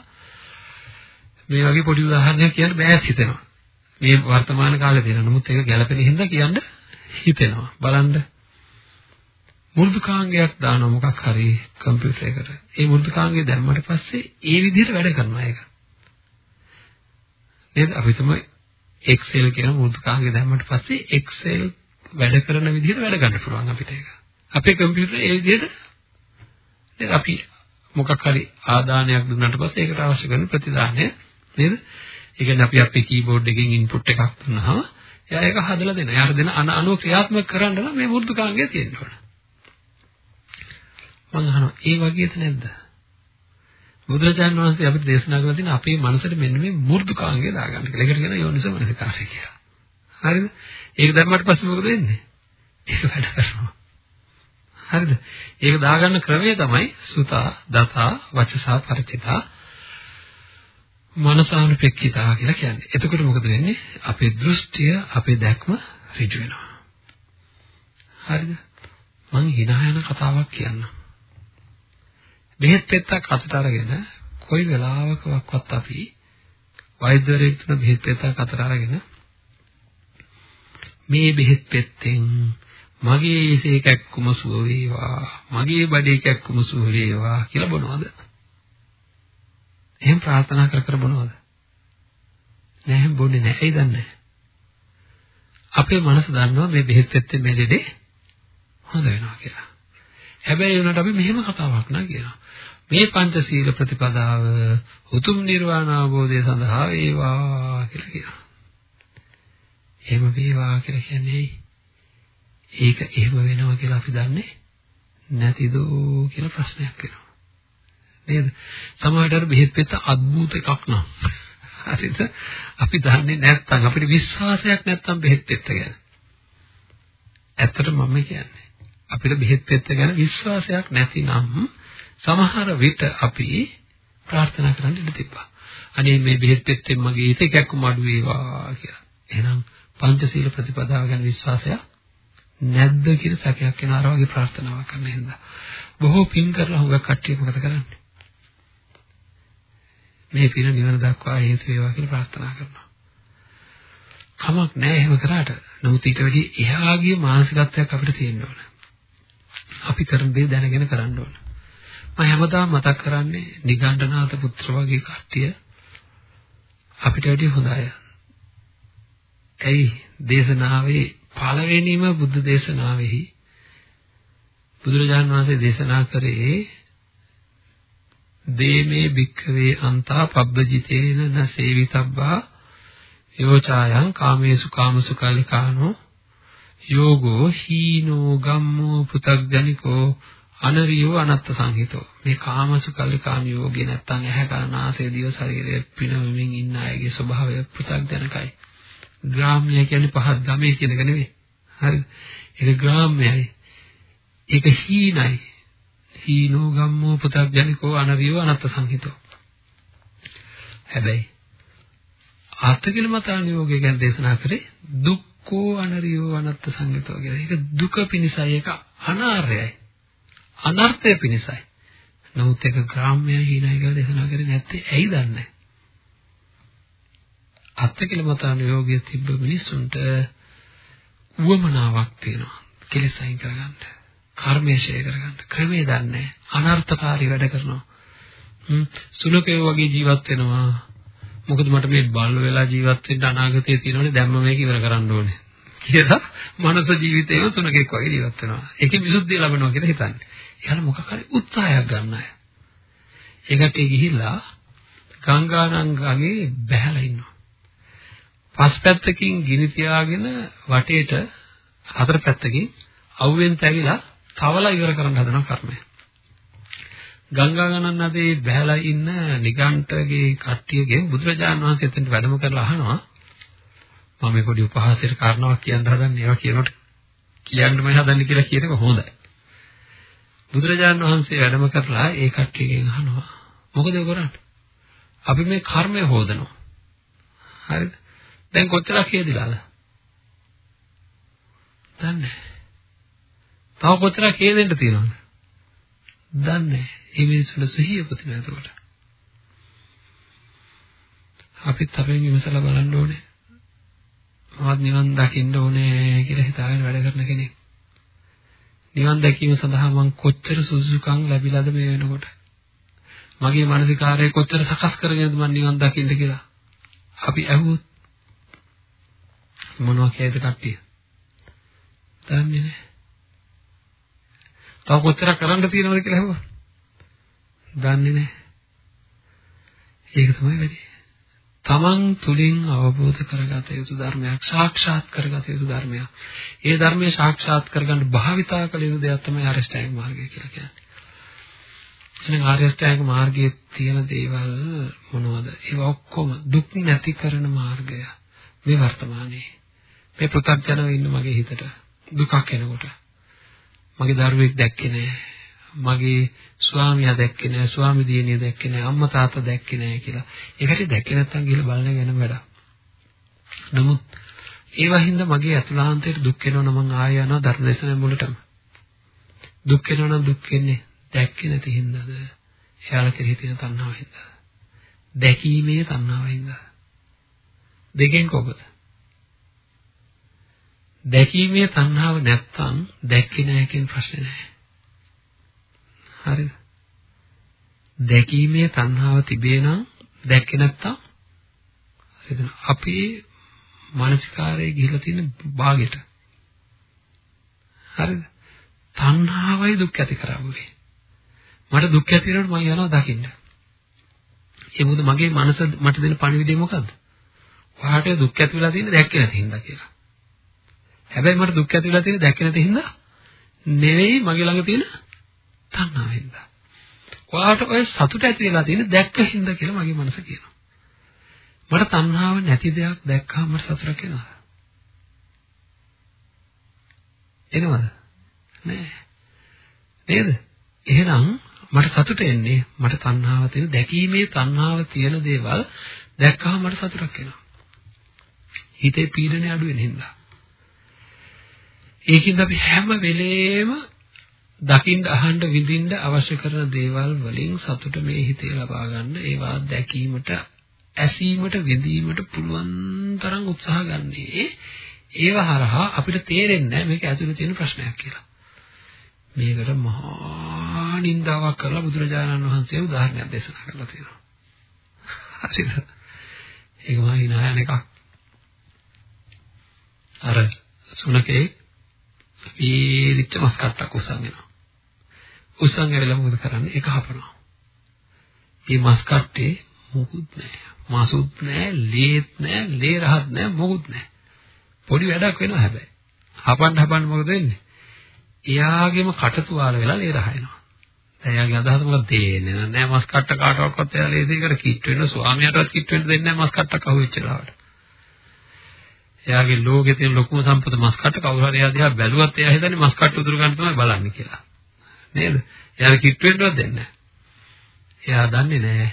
මේ වගේ පොඩි උදාහරණයක් කියන්න බෑස් හිතෙනවා. මේ වර්තමාන කාලේ තියෙන නමුත් ඒක ගැළපෙන හින්දා කියන්න හිතෙනවා. බලන්න මෘදුකාංගයක් දානවා මොකක් හරි කම්පියුටර් එකට. ඒ මෘදුකාංගය දැම්මට පස්සේ ඒ විදිහට වැඩ කරනවා ඒක. නේද? අපි තමයි Excel කියන මෘදුකාංගය දැම්මට පස්සේ Excel වැඩ කරන විදිහට වැඩ ගන්න පුළුවන් අපිට ඒක. අපේ කම්පියුටරේ ඒ විදිහට නේද අපි මොකක් හරි ආදානයක් දුන්නාට පස්සේ ඒකට අවශ්‍ය කරන ප්‍රතිදානය නේද? ඒ කියන්නේ අපි අපේ කීබෝඩ් එකෙන් ඉන්පුට් එකක් දුන්නාම එයා ඒක හදලා දෙනවා. එයාට දෙන අනුව ක්‍රියාත්මක කරන්න නම් මේ මෘදුකාංගය තියෙන්න ඕන. මම අහනවා ඒ වගේද නැද්ද? බුදුරජාණන් වහන්සේ අපිට දේශනා කරලා තියෙන අපේ මනසට මෙන්න මේ මෘදුකාංගය දාගන්න කියලා. ඒකට කියන යෝනිසෝ මනසිකාරය කියලා. හරිද? ඒක දැම්මට පස්සේ මොකද වෙන්නේ? ඒක වැඩ කරනවා. හරිද? ඒක දාගන්න ක්‍රමය තමයි සුතා, දතා, වචසා, ಪರಿචිතා මනසානුපෙක්කිතා කියලා කියන්නේ. එතකොට මොකද වෙන්නේ? අපේ දෘෂ්ටිය, අපේ දැක්ම ඍජු වෙනවා. හරිද? මං hina යන කතාවක් කියන්නම්. බෙහෙත් පෙත්තක් අතට අරගෙන කොයි වෙලාවකවත් අපි වෛද්‍යවරයෙක් තුන බෙහෙත් පෙත්තක් අතට අරගෙන මේ බෙහෙත් පෙත්තෙන් මගේ ඉසේ කැක්කුම සුව වේවා මගේ බඩේ කැක්කුම සුව වේවා කියලා බොනවද? එහෙම ප්‍රාර්ථනා කර කර බොනවද? නෑ එහෙම බොන්නේ නෑ. ඒයි දන්නේ අපේ මනස දන්නවා මේ බෙහෙත් පෙත්තෙන් මේ දෙදේ හොඳ වෙනවා කියලා. හැබැයි උනට අපි මෙහෙම කතාවක් නා කියනවා. මේ පංචශීල ප්‍රතිපදාව උතුම් නිර්වාණ අවබෝධය සඳහා වේවා කියලා කියනවා. එහෙම වේවා කියලා කියන්නේ ඒක එහෙම වෙනවා කියලා අපි දන්නේ නැතිද කියලා ප්‍රශ්නයක් වෙනවා. නේද? සමහරවිට බෙහෙත් පෙත්ත අద్భుත එකක් නම්. හරිද? අපි දන්නේ නැත්නම් අපිට විශ්වාසයක් නැත්නම් බෙහෙත් පෙත්ත ගැන. ඇත්තට මම කියන්නේ අපිට බෙහෙත් පෙත්ත ගැන විශ්වාසයක් නැතිනම් සමහර විට අපි ප්‍රාර්ථනා කරන්න ඉඩ තිබ්බා. අනේ මේ බෙහෙත් පෙත්තෙන් මගේ හිත එකක් අඩු වේවා කියලා. එහෙනම් පංචශීල ප්‍රතිපදාව ගැන විශ්වාසයක් නැද්ද කියලා සැකයක් වෙන අර වගේ ප්‍රාර්ථනාවක් කරන හින්දා. බොහෝ පින් කරලා හුඟක් කට්ටිය මොකද කරන්නේ? මේ පින නිවන දක්වා හේතු වේවා කියලා ප්‍රාර්ථනා කරනවා. කමක් නැහැ එහෙම කරාට. නමුත් ඊට වැඩි එහාගේ මානසිකත්වයක් අපිට තියෙන්න ඕන. අපි කරන දේ දැනගෙන කරන්න ඕන. මම හැමදාම මතක් කරන්නේ නිගණ්ඨනාත පුත්‍ර වගේ කට්ටිය අපිට වැඩි හොඳ අය. ඇයි දේශනාවේ පළවෙනිම බුද්ධ දේශනාවෙහි බුදුරජාණන් වහන්සේ දේශනා කරේ දේමේ භික්ඛවේ අන්තා පබ්බජිතේන න සේවිතබ්බා යෝචායන් කාමේසු කාමසු කල්ලිකානෝ යෝගෝ හීනෝ ගම්මෝ පුතග්ජනිකෝ අනරියෝ අනත්ත සංහිතෝ. මේ කාමසු කල්ලිකාම යෝගේ නැත්තම් ඇහැ කරනාසය දිව ශරීරය පිනවමින් ඉන්න අයගේ ස්වභාවය පුතග්ජනකයි ග්‍රාම්‍ය කියන්නේ පහත් ගමේ කියන එක නෙවෙයි. හරි. ඒක ග්‍රාම්‍යයි ඒක හීනයි. හීනෝ ගම්මෝ පුතග්ජනිකෝ අනරියෝ අනත්ත සංහිතෝ. හැබැයි ආර්ථකිලමතාන යෝගය ගැන දේශනා කරේ දුක්ඛෝ අනරියෝ අනත්ත සංගතෝ කියලා. ඒක දුක පිණිසයි. ඒක අනාර්යයි. අනර්ථය පිණිසයි. නමුත් ඒක ග්‍රාම්‍ය හීනයි කියලා දේශනා කරේ නැත්තේ ඇයි දන්නේ? ආර්ථකිලමතාන යෝගයේ තිබ්බ මිනිසුන්ට උවමනාවක් තියෙනවා. කෙලෙස් අයින් කරගන්න. කර්මේශය කරගන්න. ක්‍රමේ දන්නේ අනර්ථකාරී වැඩ කරනවා. හ්ම් සුලකයෝ වගේ ජීවත් වෙනවා. මොකද මට මේ බල්ල වෙලා ජීවත් වෙන්න අනාගතයේ තියෙනවනේ දැම්ම මේක ඉවර කරන්න ඕනේ කියලා මනස ජීවිතේම තුනකෙක් වගේ ජීවත් වෙනවා. ඒකේ විසුද්ධිය ලබනවා කියලා හිතන්නේ. එයාලා මොකක් හරි උත්සාහයක් ගන්න අය. ඒකට ගිහිල්ලා ගංගානංගගේ බැහැලා ඉන්නවා. පස් පැත්තකින් ගිනි තියාගෙන වටේට හතර පැත්තකින් අවුවෙන් තැවිලා තවලා ඉවර කරන්න හදන කර්මය. ගංගා ගණන් නදී බැහැලා ඉන්න නිගණ්ඨගේ කට්ටියගෙන් බුදුරජාණන් වහන්සේ එතනට වැඩම කරලා අහනවා මම මේ පොඩි උපහාසයට කාරණාවක් කියන්න හදන්නේ ඒවා කියනකොට කියන්නම හදන්නේ කියලා කියන එක හොඳයි. බුදුරජාණන් වහන්සේ වැඩම කරලා ඒ කට්ටියගෙන් අහනවා මොකද කරන්නේ? අපි මේ කර්මය හොදනවා. හරිද? දැන් කොච්චරක් හේදිලාද? දන්නේ. තව කොච්චරක් හේදෙන්න තියෙනවද? දන්නේ. ඒ මිනිස්සුන්ට සිහිය පුතින එතකොට. අපිත් අපෙන් විමසලා බලන්න ඕනේ. මමත් නිවන් දකින්න ඕනේ කියලා හිතාගෙන වැඩ කරන කෙනෙක්. නිවන් දැකීම සඳහා මං කොච්චර සුසුකම් ලැබිලාද මේ වෙනකොට. මගේ මානසිකාරය කොච්චර සකස් කරගෙනද මං නිවන් දකින්න කියලා. අපි ඇහුවොත් මොනවා කියයිද කට්ටිය? දන්නේ නැහැ. තව කොච්චර කරන්න තියෙනවද කියලා ඇහුවා. දන්නේ නැහැ. ඒක තමයි වෙන්නේ. තමන් තුලින් අවබෝධ කරගත යුතු ධර්මයක් සාක්ෂාත් කරගත යුතු ධර්මයක්. ඒ ධර්මයේ සාක්ෂාත් කරගන්න භාවිතා කළ යුතු දෙයක් තමයි ආරියෂ්ඨාංග මාර්ගය කියලා කියන්නේ. එහෙනම් ආරියෂ්ඨාංග මාර්ගයේ තියෙන දේවල් මොනවද? ඒවා ඔක්කොම දුක් නැති කරන මාර්ගය. මේ වර්තමානයේ මේ පෘථග්ජනව ඉන්න මගේ හිතට දුකක් එනකොට මගේ දරුවෙක් දැක්කේ නැහැ. මගේ ස්වාමියා දැක්කේ නැහැ. ස්වාමි දියණිය දැක්කේ නැහැ. අම්මා තාත්තා දැක්කේ නැහැ කියලා. ඒකට දැක්කේ නැත්තම් ගිහලා බලන ගැන වැඩක්. නමුත් ඒවා හින්දා මගේ අතුලාන්තයට දුක් වෙනවනම් මං ආය යනවා ධර්මදේශන මුලටම. දුක් වෙනවනම් දුක් වෙන්නේ දැක්කේ නැති හින්දාද? එයාලා කෙරෙහි තියෙන තණ්හාව හින්දා. දැකීමේ තණ්හාව හින්දා. දෙකෙන් කොබද? දැකීමේ තණ්හාව නැත්තම් දැක්කේ නැහැ කියන ප්‍රශ්නේ නැහැ. හරිද? දැකීමේ තණ්හාව තිබේ නම් දැක්කේ නැත්තම් හරිද? අපේ මානසිකාරයේ ගිහිලා තියෙන භාගෙට. හරිද? තණ්හාවයි දුක් ඇති කරවුවේ. මට දුක් ඇති වෙනකොට මම යනවා දකින්න. ඒ මොකද මගේ මනස මට දෙන පණිවිඩය මොකද්ද? ඔයාට දුක් ඇති වෙලා තියෙන දැක්කේ නැති හින්දා කියලා. හැබැයි මට දුක් ඇති වෙලා තියෙන දැක්කේ නැති හින්දා නෙවෙයි මගේ ළඟ තියෙන තණ්හාව හින්දා. ඔයාට ඔය සතුට ඇති වෙලා තියෙන දැක්ක හින්දා කියලා මගේ මනස කියනවා. මට තණ්හාව නැති දෙයක් දැක්කම මට සතුටක් එනවා. එනවද? නෑ. නේද? එහෙනම් මට සතුට එන්නේ මට තණ්හාව තියෙන දැකීමේ තණ්හාව තියෙන දේවල් දැක්කම මට සතුටක් එනවා. හිතේ පීඩනය අඩු වෙන හින්දා. ඒකින්ද අපි හැම වෙලේම දකින්න අහන්න විඳින්න අවශ්‍ය කරන දේවල් වලින් සතුට මේ හිතේ ලබා ගන්න ඒවා දැකීමට ඇසීමට විඳීමට පුළුවන් තරම් උත්සාහ ගන්නේ ඒව හරහා අපිට තේරෙන්නේ මේක ඇතුළේ තියෙන ප්‍රශ්නයක් කියලා. මේකට මහා නින්දාවක් කරලා බුදුරජාණන් වහන්සේ උදාහරණයක් දේශනා කරලා තියෙනවා. හරිද? ඒක මහා hinaයන එකක්. අර සුනකේ වීරිච්ච මස් කට්ටක් උස්සන් එනවා. උස්සන් ඇවිල්ලා මොකද කරන්නේ? ඒක හපනවා. මේ මස් කට්ටේ මොකුත් නැහැ. මාසුත් නැහැ, ලේත් නැහැ, ලේ රහත් නැහැ, මොකුත් නැහැ. පොඩි වැඩක් වෙනවා හැබැයි. හපන්න හපන්න මොකද වෙන්නේ? එයාගේම කටතුවාල වෙලා ලේ රහ එනවා. දැන් එයාගේ අදහස මොකක්ද තේන්නේ නැහැ මස් කට්ට කාටවත් එයා ලේසියකට කිට් වෙන්න ස්වාමියාටවත් කිට් වෙන්න දෙන්නේ නැහැ මස් කට්ටක් අහුවෙච්ච ලාවට. එයාගේ ලෝකේ තියෙන ලොකුම සම්පත මස් කට්ට කවුරු හරි එයා දිහා බැලුවත් එයා හිතන්නේ මස් කට්ට උදුර ගන්න තමයි බලන්නේ කියලා. නේද? එයාට කිට් වෙන්නවත් දෙන්නේ නැහැ. එයා දන්නේ නැහැ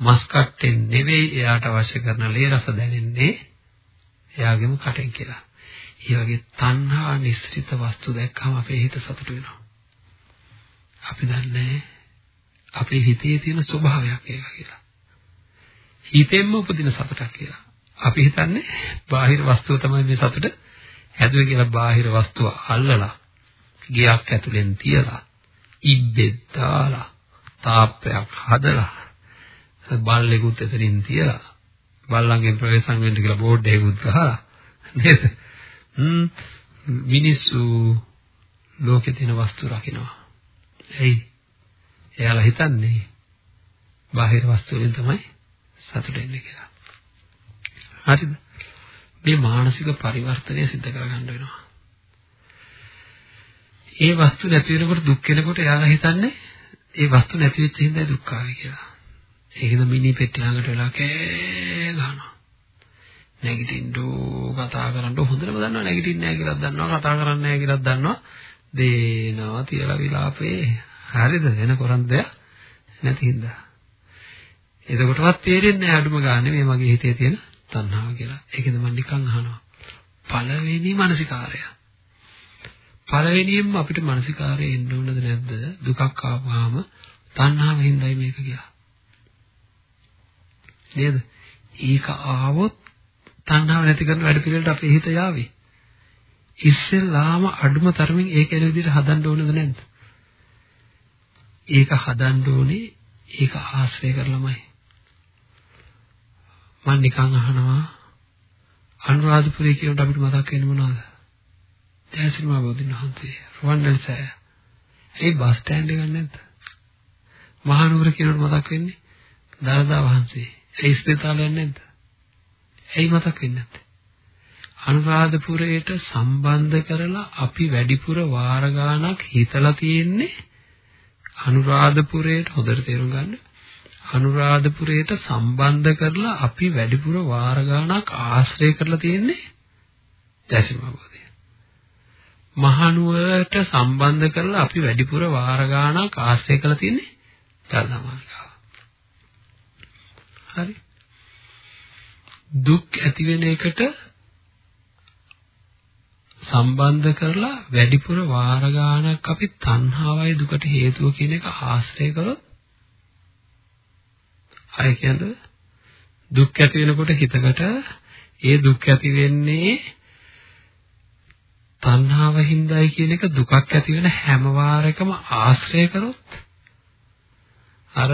මස් කට්ටෙන් නෙවෙයි එයාට අවශ්‍ය කරන ලේ රස දැනෙන්නේ එයාගේම කටෙන් කියලා. ඒ වගේ තණ්හා නිස්සිත වස්තු දැක්කම අපේ හිත සතුට වෙනවා. අපි දන්නේ අපේ හිතේ තියෙන ස්වභාවයක් ඒක කියලා. හිතෙන්ම උපදින සතුටක් කියලා. අපි හිතන්නේ බාහිර වස්තුව තමයි මේ සතුට හැදුවේ කියලා බාහිර වස්තුව අල්ලලා ගියක් ඇතුලෙන් තියලා ඉබ්බෙත් දාලා තාප්පයක් හදලා බල්ලෙකුත් එතනින් තියලා බල්ලන්ගෙන් ප්‍රවේශම් වෙන්න කියලා බෝඩ් එකකුත් ගහලා නේද හ්ම් මිනිස්සු ලෝකේ තියෙන වස්තු රකින්නවා. එයි එයාලා හිතන්නේ බාහිර වස්තු වලින් තමයි සතුට වෙන්නේ කියලා. හරිද? මේ මානසික පරිවර්තනය සිද්ධ කරගන්න වෙනවා. ඒ වස්තු නැති වෙනකොට දුක් වෙනකොට එයාලා හිතන්නේ ඒ වස්තු නැති වෙච්ච හින්දා දුක් ආවේ කියලා. ඒකද මිනි පෙට්ටිය ළඟට වෙලා කෑ ගහනවා. නැගිටින්න කතා කරන්න හොඳටම දන්නවා නැගිටින්නේ නැහැ කියලාත් දන්නවා කතා කරන්නේ නැහැ කියලාත් දන්නවා. දේනවා තියලා විලාපේ හරිද? වෙන කරන් දෙයක් නැති හින්දා. එතකොටවත් තේරෙන්නේ නැහැ අඩුම ගානේ මේ මගේ හිතේ තියෙන තණ්හාව කියලා. ඒකද මම නිකන් අහනවා. පළවෙනි මානසිකාරය. පළවෙනියෙන්ම අපිට මානසිකාරය එන්න ඕනද නැද්ද දුකක් ආවම තණ්හාව හින්දායි මේක කියලා නේද ඒක ආවොත් තණ්හාව නැති කරන වැඩ පිළිවෙලට අපේ හිත යාවි. ඉස්සෙල්ලාම අඩුම තරමින් ඒක එන විදිහට හදන්න ඕනද නැද්ද? ඒක හදන්න ඕනේ ඒක ආශ්‍රය කරලමයි. මම නිකන් අහනවා අනුරාධපුරේ කියනකොට අපිට මතක් වෙන්නේ මොනවද? ජයසිරිමා බෝධින් වහන්සේ රුවන්වැලි සෑය. ඒ බස් ස්ටෑන්ඩ් එක නැද්ද? මහනුවර කියනකොට මතක් වෙන්නේ දරදා වහන්සේ. ඒ ස්පිතාලයක් නැද්ද? ඇයි මතක් වෙන්නේ නැත්තේ? අනුරාධපුරයට සම්බන්ධ කරලා අපි වැඩිපුර වාර ගාණක් හිතලා තියෙන්නේ අනුරාධපුරයට හොඳට තේරුම් ගන්න. අනුරාධපුරයට සම්බන්ධ කරලා අපි වැඩිපුර වාර ගාණක් ආශ්‍රය කරලා තියෙන්නේ දැසිමවදී. මහනුවරට සම්බන්ධ කරලා අපි වැඩිපුර වාර ගාණක් ආශ්‍රය කරලා තින්නේ චල්දමාලිකාව. හරි. දුක් ඇති වෙන එකට සම්බන්ධ කරලා වැඩිපුර වාර ගාණක් අපි තණ්හාවයි දුකට හේතුව කියන එක ආශ්‍රය කරොත් අය කියන්නේ දුක් ඇති වෙනකොට හිතකට ඒ දුක් ඇති වෙන්නේ තණ්හාව හින්දායි කියන එක දුකක් ඇති වෙන හැම වාරයකම ආශ්‍රය කරොත් අර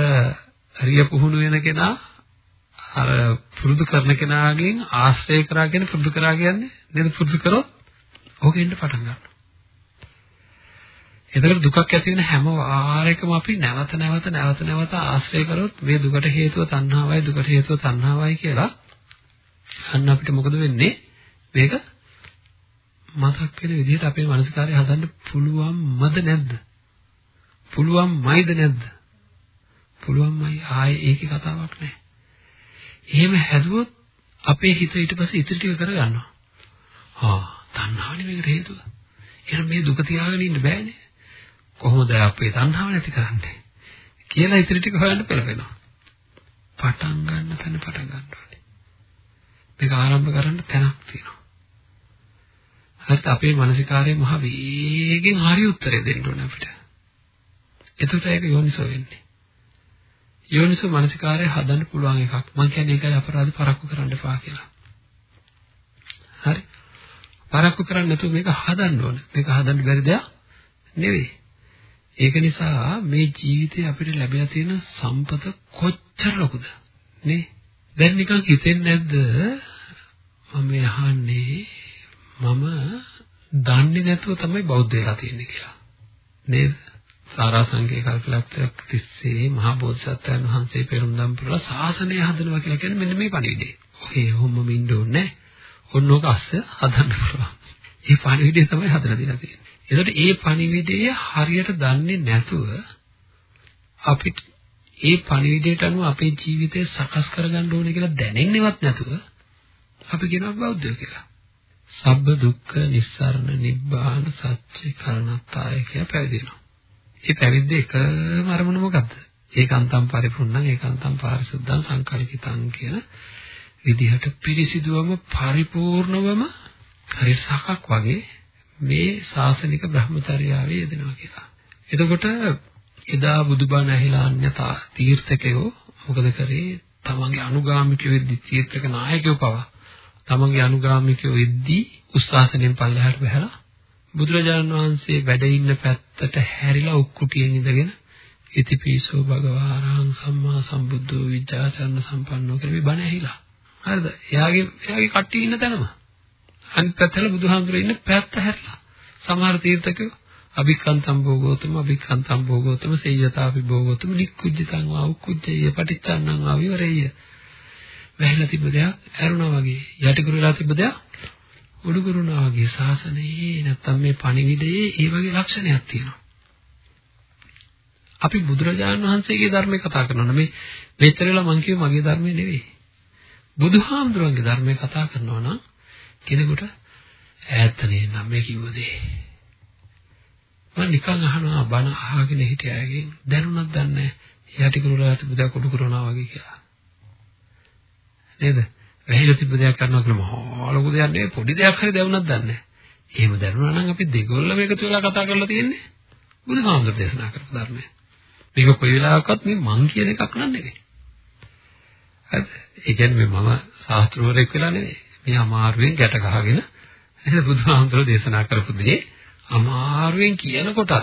රිය පුහුණු වෙන කෙනා අර පුරුදු කරන කෙනාගෙන් ආශ්‍රය කරාගෙන පුරුදු කරා කියන්නේ නේද පුරුදු කරොත් ඕකෙන්න පටන් ගන්නවා. එතකොට දුකක් ඇති වෙන හැම වාරයකම අපි නැවත නැවත නැවත නැවත ආශ්‍රය කරොත් මේ දුකට හේතුව තණ්හාවයි දුකට හේතුව තණ්හාවයි කියලා අන්න අපිට මොකද වෙන්නේ? මේක මතක් වෙන විදිහට අපේ මානසිකාරය හදන්න පුළුවන්මද නැද්ද? පුළුවන්මයිද නැද්ද? පුළුවන්මයි ආයේ ඒකේ කතාවක් නැහැ. එහෙම හැදුවොත් අපේ හිත ඊට පස්සේ ඉතිරි ටික කරගන්නවා. ආ තණ්හාවනේ මේකට හේතුව. එහෙනම් මේ දුක තියාගෙන ඉන්න බෑනේ. කොහොමද අපේ තණ්හාව නැති කරන්නේ? කියලා ඉතිරි ටික හොයන්න පෙළපෙනවා. පටන් ගන්න තැන පටන් ගන්න ඕනේ. මේක ආරම්භ කරන්න තැනක් තියෙනවා. හරිත් අපේ මානසිකාරයේ මහ වේගෙන් හරි උත්තරය දෙන්න ඕනේ අපිට. එතකොට ඒක යෝනිසෝ වෙන්නේ. යෝනිසෝ මානසිකාරය හදන්න පුළුවන් එකක්. මම කියන්නේ ඒකයි අපරාධ පරක්කු කරන්න එපා කියලා. හරි. පරක්කු කරන්නේ නැතුව මේක හදන්න ඕන. මේක හදන්න බැරි දෙයක් නෙවෙයි. ඒක නිසා මේ ජීවිතේ අපිට ලැබිලා තියෙන සම්පත කොච්චර ලොකුද නේ? දැන් නිකන් හිතෙන්නේ නැද්ද මම අහන්නේ මම දන්නේ නැතුව තමයි බෞද්ධ වෙලා තියෙන්නේ කියලා. නේද? සාරාංශික කල්පලක්ෂයක් තිස්සේ මහා බෝධිසත්වයන් වහන්සේ පෙරම්දම් පුරලා ශාසනය හදනවා කියලා කියන්නේ මෙන්න මේ පණිවිඩය. ඔහේ ඔහොම ඉන්න ඕනේ ඔන්න ඕක අස්ස හදන්න පුළුවන්. මේ පණිවිඩය තමයි හදලා දෙලා තියෙන්නේ. ඒකට ඒ පණිවිඩය හරියට දන්නේ නැතුව අපිට ඒ පණිවිඩයට අනුව අපේ ජීවිතය සකස් කරගන්න ඕනේ කියලා දැනෙන්නේවත් නැතුව අපි කියනවා බෞද්ධය කියලා. සබ්බ දුක්ඛ නිස්සරණ නිබ්බාන සත්‍ය කරණත්තාය කියලා පැවිදිනවා. මේ පැවිද්ද එකම අරමුණ මොකද්ද? ඒකාන්තම් පරිපූර්ණං ඒකාන්තම් පාරිසුද්ධං සංකල්පිතං කියන විදිහට පිරිසිදුවම පරිපූර්ණවම හරියට සකක් වගේ මේ ශාසනික බ්‍රහ්මචර්යාවේ යෙදෙනවා කියලා. එතකොට එදා බුදුබණ ඇහිලා අන්‍යතා තීර්ථකයෝ මොකද කරේ? තමන්ගේ අනුගාමිකයෝ වෙද්දි තීර්ථක නායකයෝ පවා තමන්ගේ අනුගාමිකයෝ වෙද්දි උස්සාසනෙන් පල්ලෙහාට බහැලා බුදුරජාණන් වහන්සේ වැඩ ඉන්න පැත්තට හැරිලා උක්කුටියෙන් ඉඳගෙන ඉතිපිසෝ භගවාරං සම්මා සම්බුද්ධෝ විජ්ජාචරණ සම්පන්නෝ කියලා මේ බණ ඇහිලා හරිද? එයාගේ එයාගේ කට්ටිය ඉන්න තැනම. අනිත් පැත්තට බුදුහාමුදුරේ ඉන්න පැත්ත හැරලා. සමහර තීර්ථකයෝ අභික්ඛන්තම් භෝගෝතම අභික්ඛන්තම් භෝගෝතම සේයතාපි භෝගෝතම නික්කුජ්ජතං වා උක්කුජ්ජය පටිච්චන්නං වා විවරේය. වැහිලා තිබ්බ දෙයක් ඇරුණා වගේ යටිකුරු වෙලා තිබ්බ දෙයක් උඩුකුරුණා වගේ සාසනයේ නැත්තම් මේ පණිවිඩයේ ඒ වගේ ලක්ෂණයක් තියෙනවා. අපි බුදුරජාණන් වහන්සේගේ ධර්මය කතා කරනවා මේ මෙච්චර වෙලා මං කිව්වේ මගේ ධර්මය නෙවෙයි. බුදුහාමුදුරන්ගේ ධර්මය කතා කරනවා නම් කෙනෙකුට ඈතනේ නම් මේ කිව්ව දේ. මම නිකන් අහනවා බණ අහගෙන හිටිය අයගෙන් දැනුණක් දන්නේ යටි කුරුලා තිබුද කුඩු කුරුණා වගේ කියලා. නේද? වැහිලා තිබ්බ දෙයක් කරනවා කියලා මහා ලොකු දෙයක් නෙවෙයි පොඩි දෙයක් හරි දැනුණක් දන්නේ. එහෙම දැනුණා නම් අපි දෙගොල්ලම එකතු වෙලා කතා කරලා තියෙන්නේ බුදුහාමුදුර දේශනා කරපු ධර්මය. මේක කොයි වෙලාවකත් මේ මං කියන එකක් නන් නෙවෙයි. හරිද? ඒ කියන්නේ මම ශාස්ත්‍රවරයෙක් වෙලා නෙවෙයි. මේ අමාරුවෙන් ගැට ගහගෙන නේද බුදුහාමුදුරුවෝ දේශනා කරපු දේ අමාරුවෙන් කියනකොටත්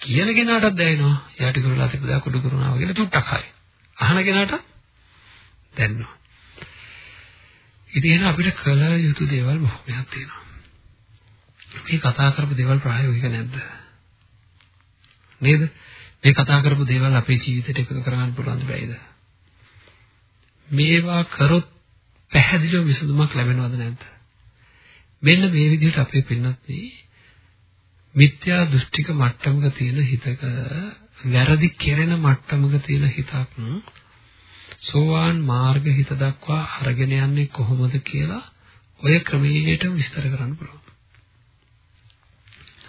කියන කෙනාටත් දැනෙනවා. යාට කරලා තිබුණා කුඩු කරුණා වගේ චුට්ටක් හරි. අහන කෙනාට දැනෙනවා. ඉතින් අපිට කළ යුතු දේවල් බොහෝමයක් තියෙනවා. මේ කතා කරපු දේවල් ප්‍රායෝගික නැද්ද? නේද? මේ කතා කරපු දේවල් අපේ ජීවිතයට එකතු කරගන්න පුළුවන්ද බැයිද? මේවා කරොත් පැහැදිලිව විසඳුමක් ලැබෙනවද නැද්ද? මෙන්න මේ විදිහට අපේ පින්නත් මිත්‍යා දෘෂ්ටික මට්ටමක තියෙන හිතක වැරදි කෙරෙන මට්ටමක තියෙන හිතක් සෝවාන් මාර්ග හිත දක්වා අරගෙන යන්නේ කොහොමද කියලා ඔය ක්‍රමයට විස්තර කරන්න පුළුවන්.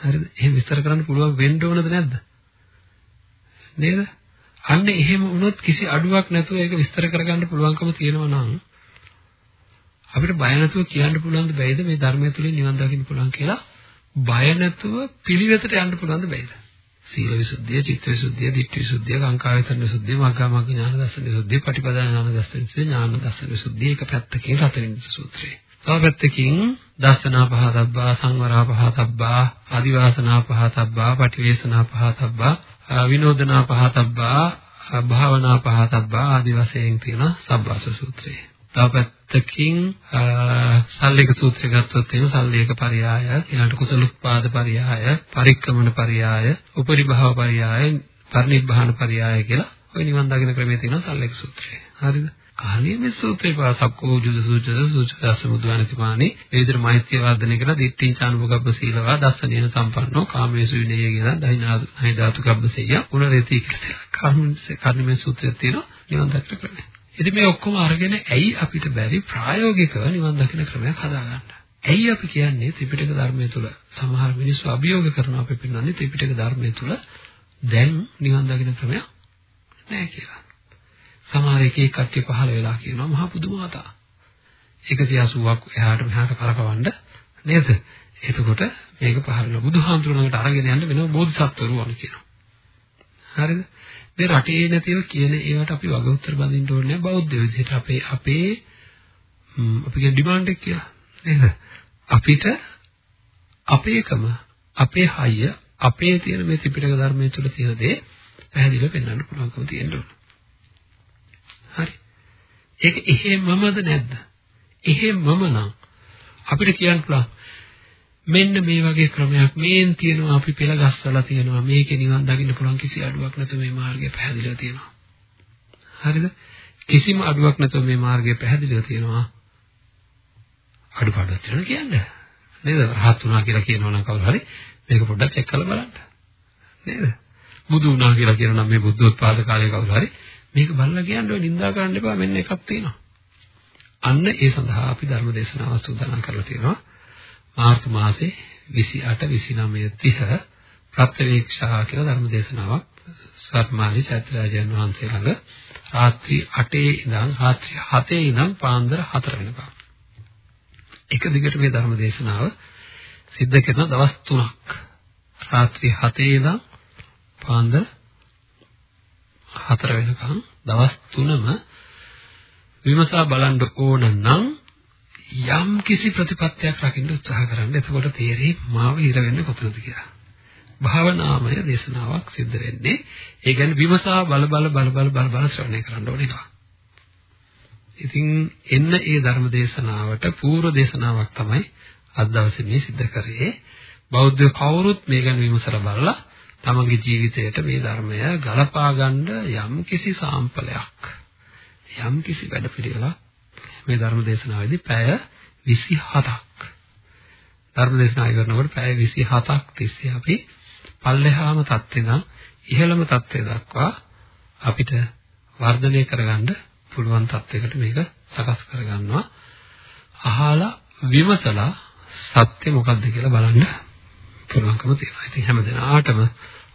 හරිද? එහෙම විස්තර කරන්න පුළුවන් වෙන්න ඕනද නැද්ද? නේද? අන්න එහෙම වුණොත් කිසි අඩුවක් නැතුව ඒක විස්තර කරගන්න පුළුවන්කම තියෙනවා නම් අපිට බය නැතුව කියන්න පුළුවන් ද බැයිද මේ ධර්මය තුලින් නිවන් දකින්න පුළුවන් කියලා බය නැතුව පිළිවෙතට යන්න පුළුවන් ද බැයිද? සීල විසුද්ධිය, චිත්ත විසුද්ධිය, ධිට්ඨි විසුද්ධිය, කාංකායතන විසුද්ධිය, මග්ගාමග්ග ඥාන දර්ශන විසුද්ධිය, පටිපදා ඥාන දර්ශන විසුද්ධිය, ඥාන දර්ශන විසුද්ධිය එක පැත්තකින් රතරින් සූත්‍රය. තව පැත්තකින් දර්ශනා පහතබ්බා, සංවරා පහතබ්බා, ආදිවාසනා පහතබ්බා, පටිවේසනා පහතබ්බා, විනෝදනා පහතබ්බා, භාවනා පහතබ්බා ආදි වශයෙන් තියෙන සබ්බාස සූත්‍රය. තව පැත්තකින් සල්ලේක සූත්‍රය ගත්තොත් එහෙම සල්ලේක පරියාය ඊළඟට කුසල උත්පාද පරියාය පරික්‍රමණ පරියාය උපරිභව පරියාය පරිනිබ්බාන පරියාය කියලා ওই නිවන් දකින්න ක්‍රමයේ තියෙන සල්ලේක සූත්‍රය. හරිද? කාලීය සූත්‍රේ පාසක්කෝ ජුද සූචද සූචදස මුද්වානිතිමානි ඒ විදිහට මෛත්‍රිය වර්ධනය කරලා දිට්ඨිං චානුභගබ්බ සීලවා දස්සනේන සම්පන්නෝ කාමේසු විනය කියලා දහිනා ධාතු කබ්බසෙය උනරේති කියලා. කර්මසේ කර්මයේ සූත්‍රය තියෙනවා නිවන් දකින්න ක්‍රමය. ඉතින් මේ ඔක්කොම අරගෙන ඇයි අපිට බැරි ප්‍රායෝගිකව නිවන් දකින ක්‍රමයක් හදාගන්න? ඇයි අපි කියන්නේ ත්‍රිපිටක ධර්මය තුල සමහර මිනිස්සු අභියෝග කරනවා අපි පින්නන්නේ ත්‍රිපිටක ධර්මය තුල දැන් නිවන් දකින ක්‍රමයක් නැහැ කියලා. සමහර එකේ කට්ටිය පහළ වෙලා කියනවා මහා පුදුමාතා. 180ක් එහාට මෙහාට කරකවන්න නේද? එතකොට මේක පහළ බුදුහාමුදුරණකට අරගෙන යන්න වෙනම බෝධිසත්වරු වань කියනවා. හරිද? මේ රටේ නැතිව කියන ඒවට අපි වග උත්තර බඳින්න ඕනේ බෞද්ධ විදිහට අපේ අපේ අපි කියන ඩිමාන්ඩ් එක කියලා නේද? අපිට අපේකම අපේ හයිය අපේ තියෙන මේ ත්‍රිපිටක ධර්මයේ තුල තියෙන දේ පැහැදිලිව පෙන්වන්න පුළුවන්කම තියෙන්න ඕන. හරි. ඒක එහෙමමද නැද්ද? එහෙමම නම් අපිට කියන්න පුළුවන් මෙන්න මේ වගේ ක්‍රමයක් මේන් තියෙනවා අපි පෙළ ගස්සලා තියෙනවා. මේකේ නිවන් දකින්න පුළුවන් කිසි අඩුවක් නැතුව මේ මාර්ගය පැහැදිලිව තියෙනවා. හරිද? කිසිම අඩුවක් නැතුව මේ මාර්ගය පැහැදිලිව තියෙනවා. අඩුපාඩුවක් තියෙනවා කියන්නේ. නේද? රහත් වුණා කියලා කියනවා නම් කවුරු හරි මේක පොඩ්ඩක් චෙක් කරලා බලන්න. නේද? බුදු වුණා කියලා කියනවා නම් මේ බුද්ධෝත්පාද කාලේ කවුරු හරි මේක බලලා කියන්නේ ඔය නිඳා කරන්න එපා මෙන්න එකක් තියෙනවා. අන්න ඒ සඳහා අපි ධර්ම දේශනාව සූදානම් කරලා තියෙනවා. මාර්තු මාසේ 28 29 30 ප්‍රත්‍යවේක්ෂා කියලා ධර්ම දේශනාවක් සත්මාලි චෛත්‍යරාජයන් වහන්සේ ළඟ රාත්‍රී 8 ඉඳන් රාත්‍රී 7 ඉඳන් පාන්දර 4 වෙනකම්. එක දිගට මේ ධර්ම දේශනාව සිද්ධ කරන දවස් 3ක් රාත්‍රී 7 ඉඳන් පාන්දර 4 වෙනකම් දවස් 3ම විමසා බලන්න ඕන නම් යම් කිසි ප්‍රතිපත්තියක් රකින්න උත්සාහ කරන්න. එතකොට තේරෙයි මාව ඉර වෙන්නේ කොතනද කියලා. භාවනාමය දේශනාවක් සිද්ධ වෙන්නේ. ඒ කියන්නේ විමසා බල බල බල බල බල බල ශ්‍රවණය කරන්න ඕනේ ඉතින් එන්න ඒ ධර්ම දේශනාවට පූර්ව දේශනාවක් තමයි අද දවසේ මේ සිද්ධ කරේ. බෞද්ධ කවුරුත් මේ ගැන විමසලා බලලා තමන්ගේ ජීවිතයට මේ ධර්මය ගලපා ගන්න යම් කිසි සාම්පලයක් යම් කිසි වැඩපිළිවෙලක් මේ ධර්ම දේශනාවේදී පැය 27ක් ධර්ම දේශනාය කරනකොට පැය 27ක් තිස්සේ අපි පල්ලෙහාම தත්ත්වෙනම් ඉහළම தත්ත්වය දක්වා අපිට වර්ධනය කරගන්න පුළුවන් தත්ත්වයකට මේක සකස් කරගන්නවා අහලා විමසලා සත්‍ය මොකක්ද කියලා බලන්න පුළුවන්කම තියෙනවා. ඉතින් හැමදෙනාටම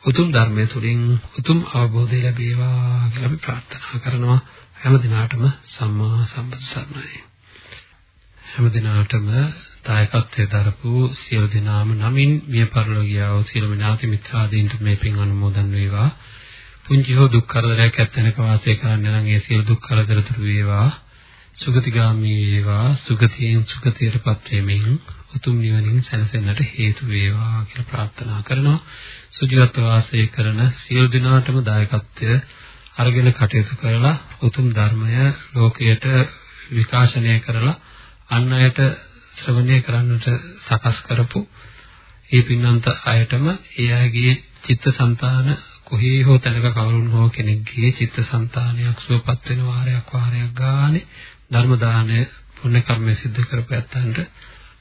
උතුම් ධර්මයේ තුලින් උතුම් අවබෝධය ලැබේවා කියලා අපි ප්‍රාර්ථනා කරනවා. හැම දිනාටම සම්මා සම්බුදු සරණයි. හැම දිනාටම දායකත්වයේ දරපු සියලු දෙනාම නමින් මිය පරලෝකියා වූ සියලු ඥාති මිත්‍රාදීන්ට මේ පින් අනුමෝදන් වේවා. පුංචි හෝ දුක් කරදරයක් ඇත්තනක වාසය කරන්න නම් ඒ සියලු දුක් කරදර දුරු වේවා. සුගතිගාමී වේවා. සුගතියෙන් සුගතියටපත් වෙමින් උතුම් නිවනින් සැනසෙන්නට හේතු වේවා කියලා ප්‍රාර්ථනා කරනවා. සුජීවත්ව වාසය කරන සියලු දෙනාටම දායකත්වයේ අරගෙන කටයුතු කරලා උතුම් ධර්මය ලෝකයට විකාශනය කරලා අන් අයට ශ්‍රවණය කරන්නට සකස් කරපු ඒ පින්නන්ත අයටම ඒ අයගේ චිත්තසංතාන කොහේ හෝ තැනක කවුරුන් හෝ කෙනෙක්ගේ චිත්තසංතානයක් සුවපත් වෙන වාරයක් වාරයක් ගානේ ධර්ම දානය පුණ්‍ය කර්මය සිද්ධ කරපැත්තන්ට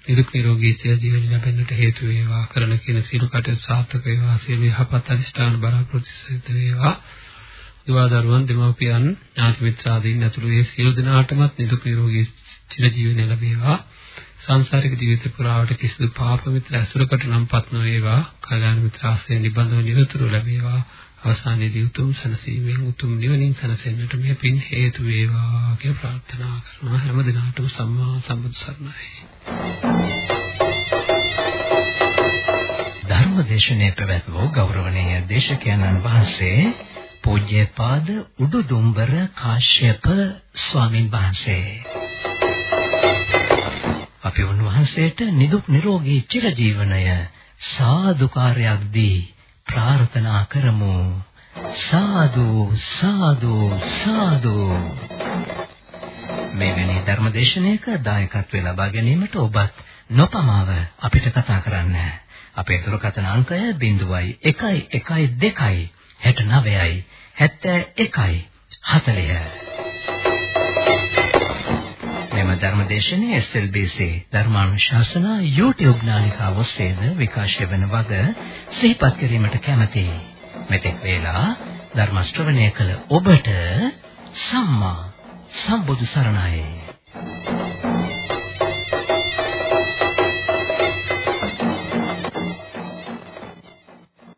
නිරුක් නිරෝගී චිර ජීවන ලැබෙන්නට හේතු වේවා කරන කියන සීල කටයුතු සාර්ථක වේවා සියලු යහපත් අධිෂ්ඨාන බලාපොරොත්තු සිද්ධ වේවා දුවා දරුවන් දෙමව්පියන් ඥාති මිත්‍රාදීන් ඇතුළු ඒ සියලු දෙනාටමත් නිදුක් නිරෝගී චිර ජීවනය ලැබේවා සංසාරික ජීවිතේ පුරාවට කිසිදු පාප මිත්‍ර ඇසුරකට නම්පත් නොවේවා. කල්යාණ මිත්‍ර ආශ්‍රයෙන් නිබඳව නිරතුරු ලැබේවා. අවසානයේදී උතුම් සනසීමෙන් උතුම් නිවනින් සනසෙන්නට මේ පින් හේතු වේවා කියලා ප්‍රාර්ථනා කරනවා හැම දිනකටම සම්මා සම්බුදු සරණයි. ධර්මදේශනයේ පැවැත්වූ ගෞරවනීය දේශකයන්න් වහන්සේ පූජ්‍යපාද උඩුදුම්බර කාශ්‍යප ස්වාමින් වහන්සේ අපි උන්වහන්සේට නිදුක් නිරෝගී චිරජීවනය සාදුකාරයක් දී ප්‍රාර්ථනා කරමු සාදු සාදු සාදු මෙවැනි ධර්මදේශනයක දායකත්වය ලබා ගැනීමට ඔබත් නොපමාව අපිට කතා කරන්න. අපේ දුරකථන අංකය 0112 69යි 71යි 40. මෙම ධර්මදේශනයේ SLBC ධර්මානුශාසනා YouTube නාලිකාව ඔස්සේද විකාශය වන වග සිහිපත් කිරීමට කැමැතියි. මෙතෙක් වේලා ධර්ම ශ්‍රවණය කළ ඔබට සම්මා සම්බුදු සරණයි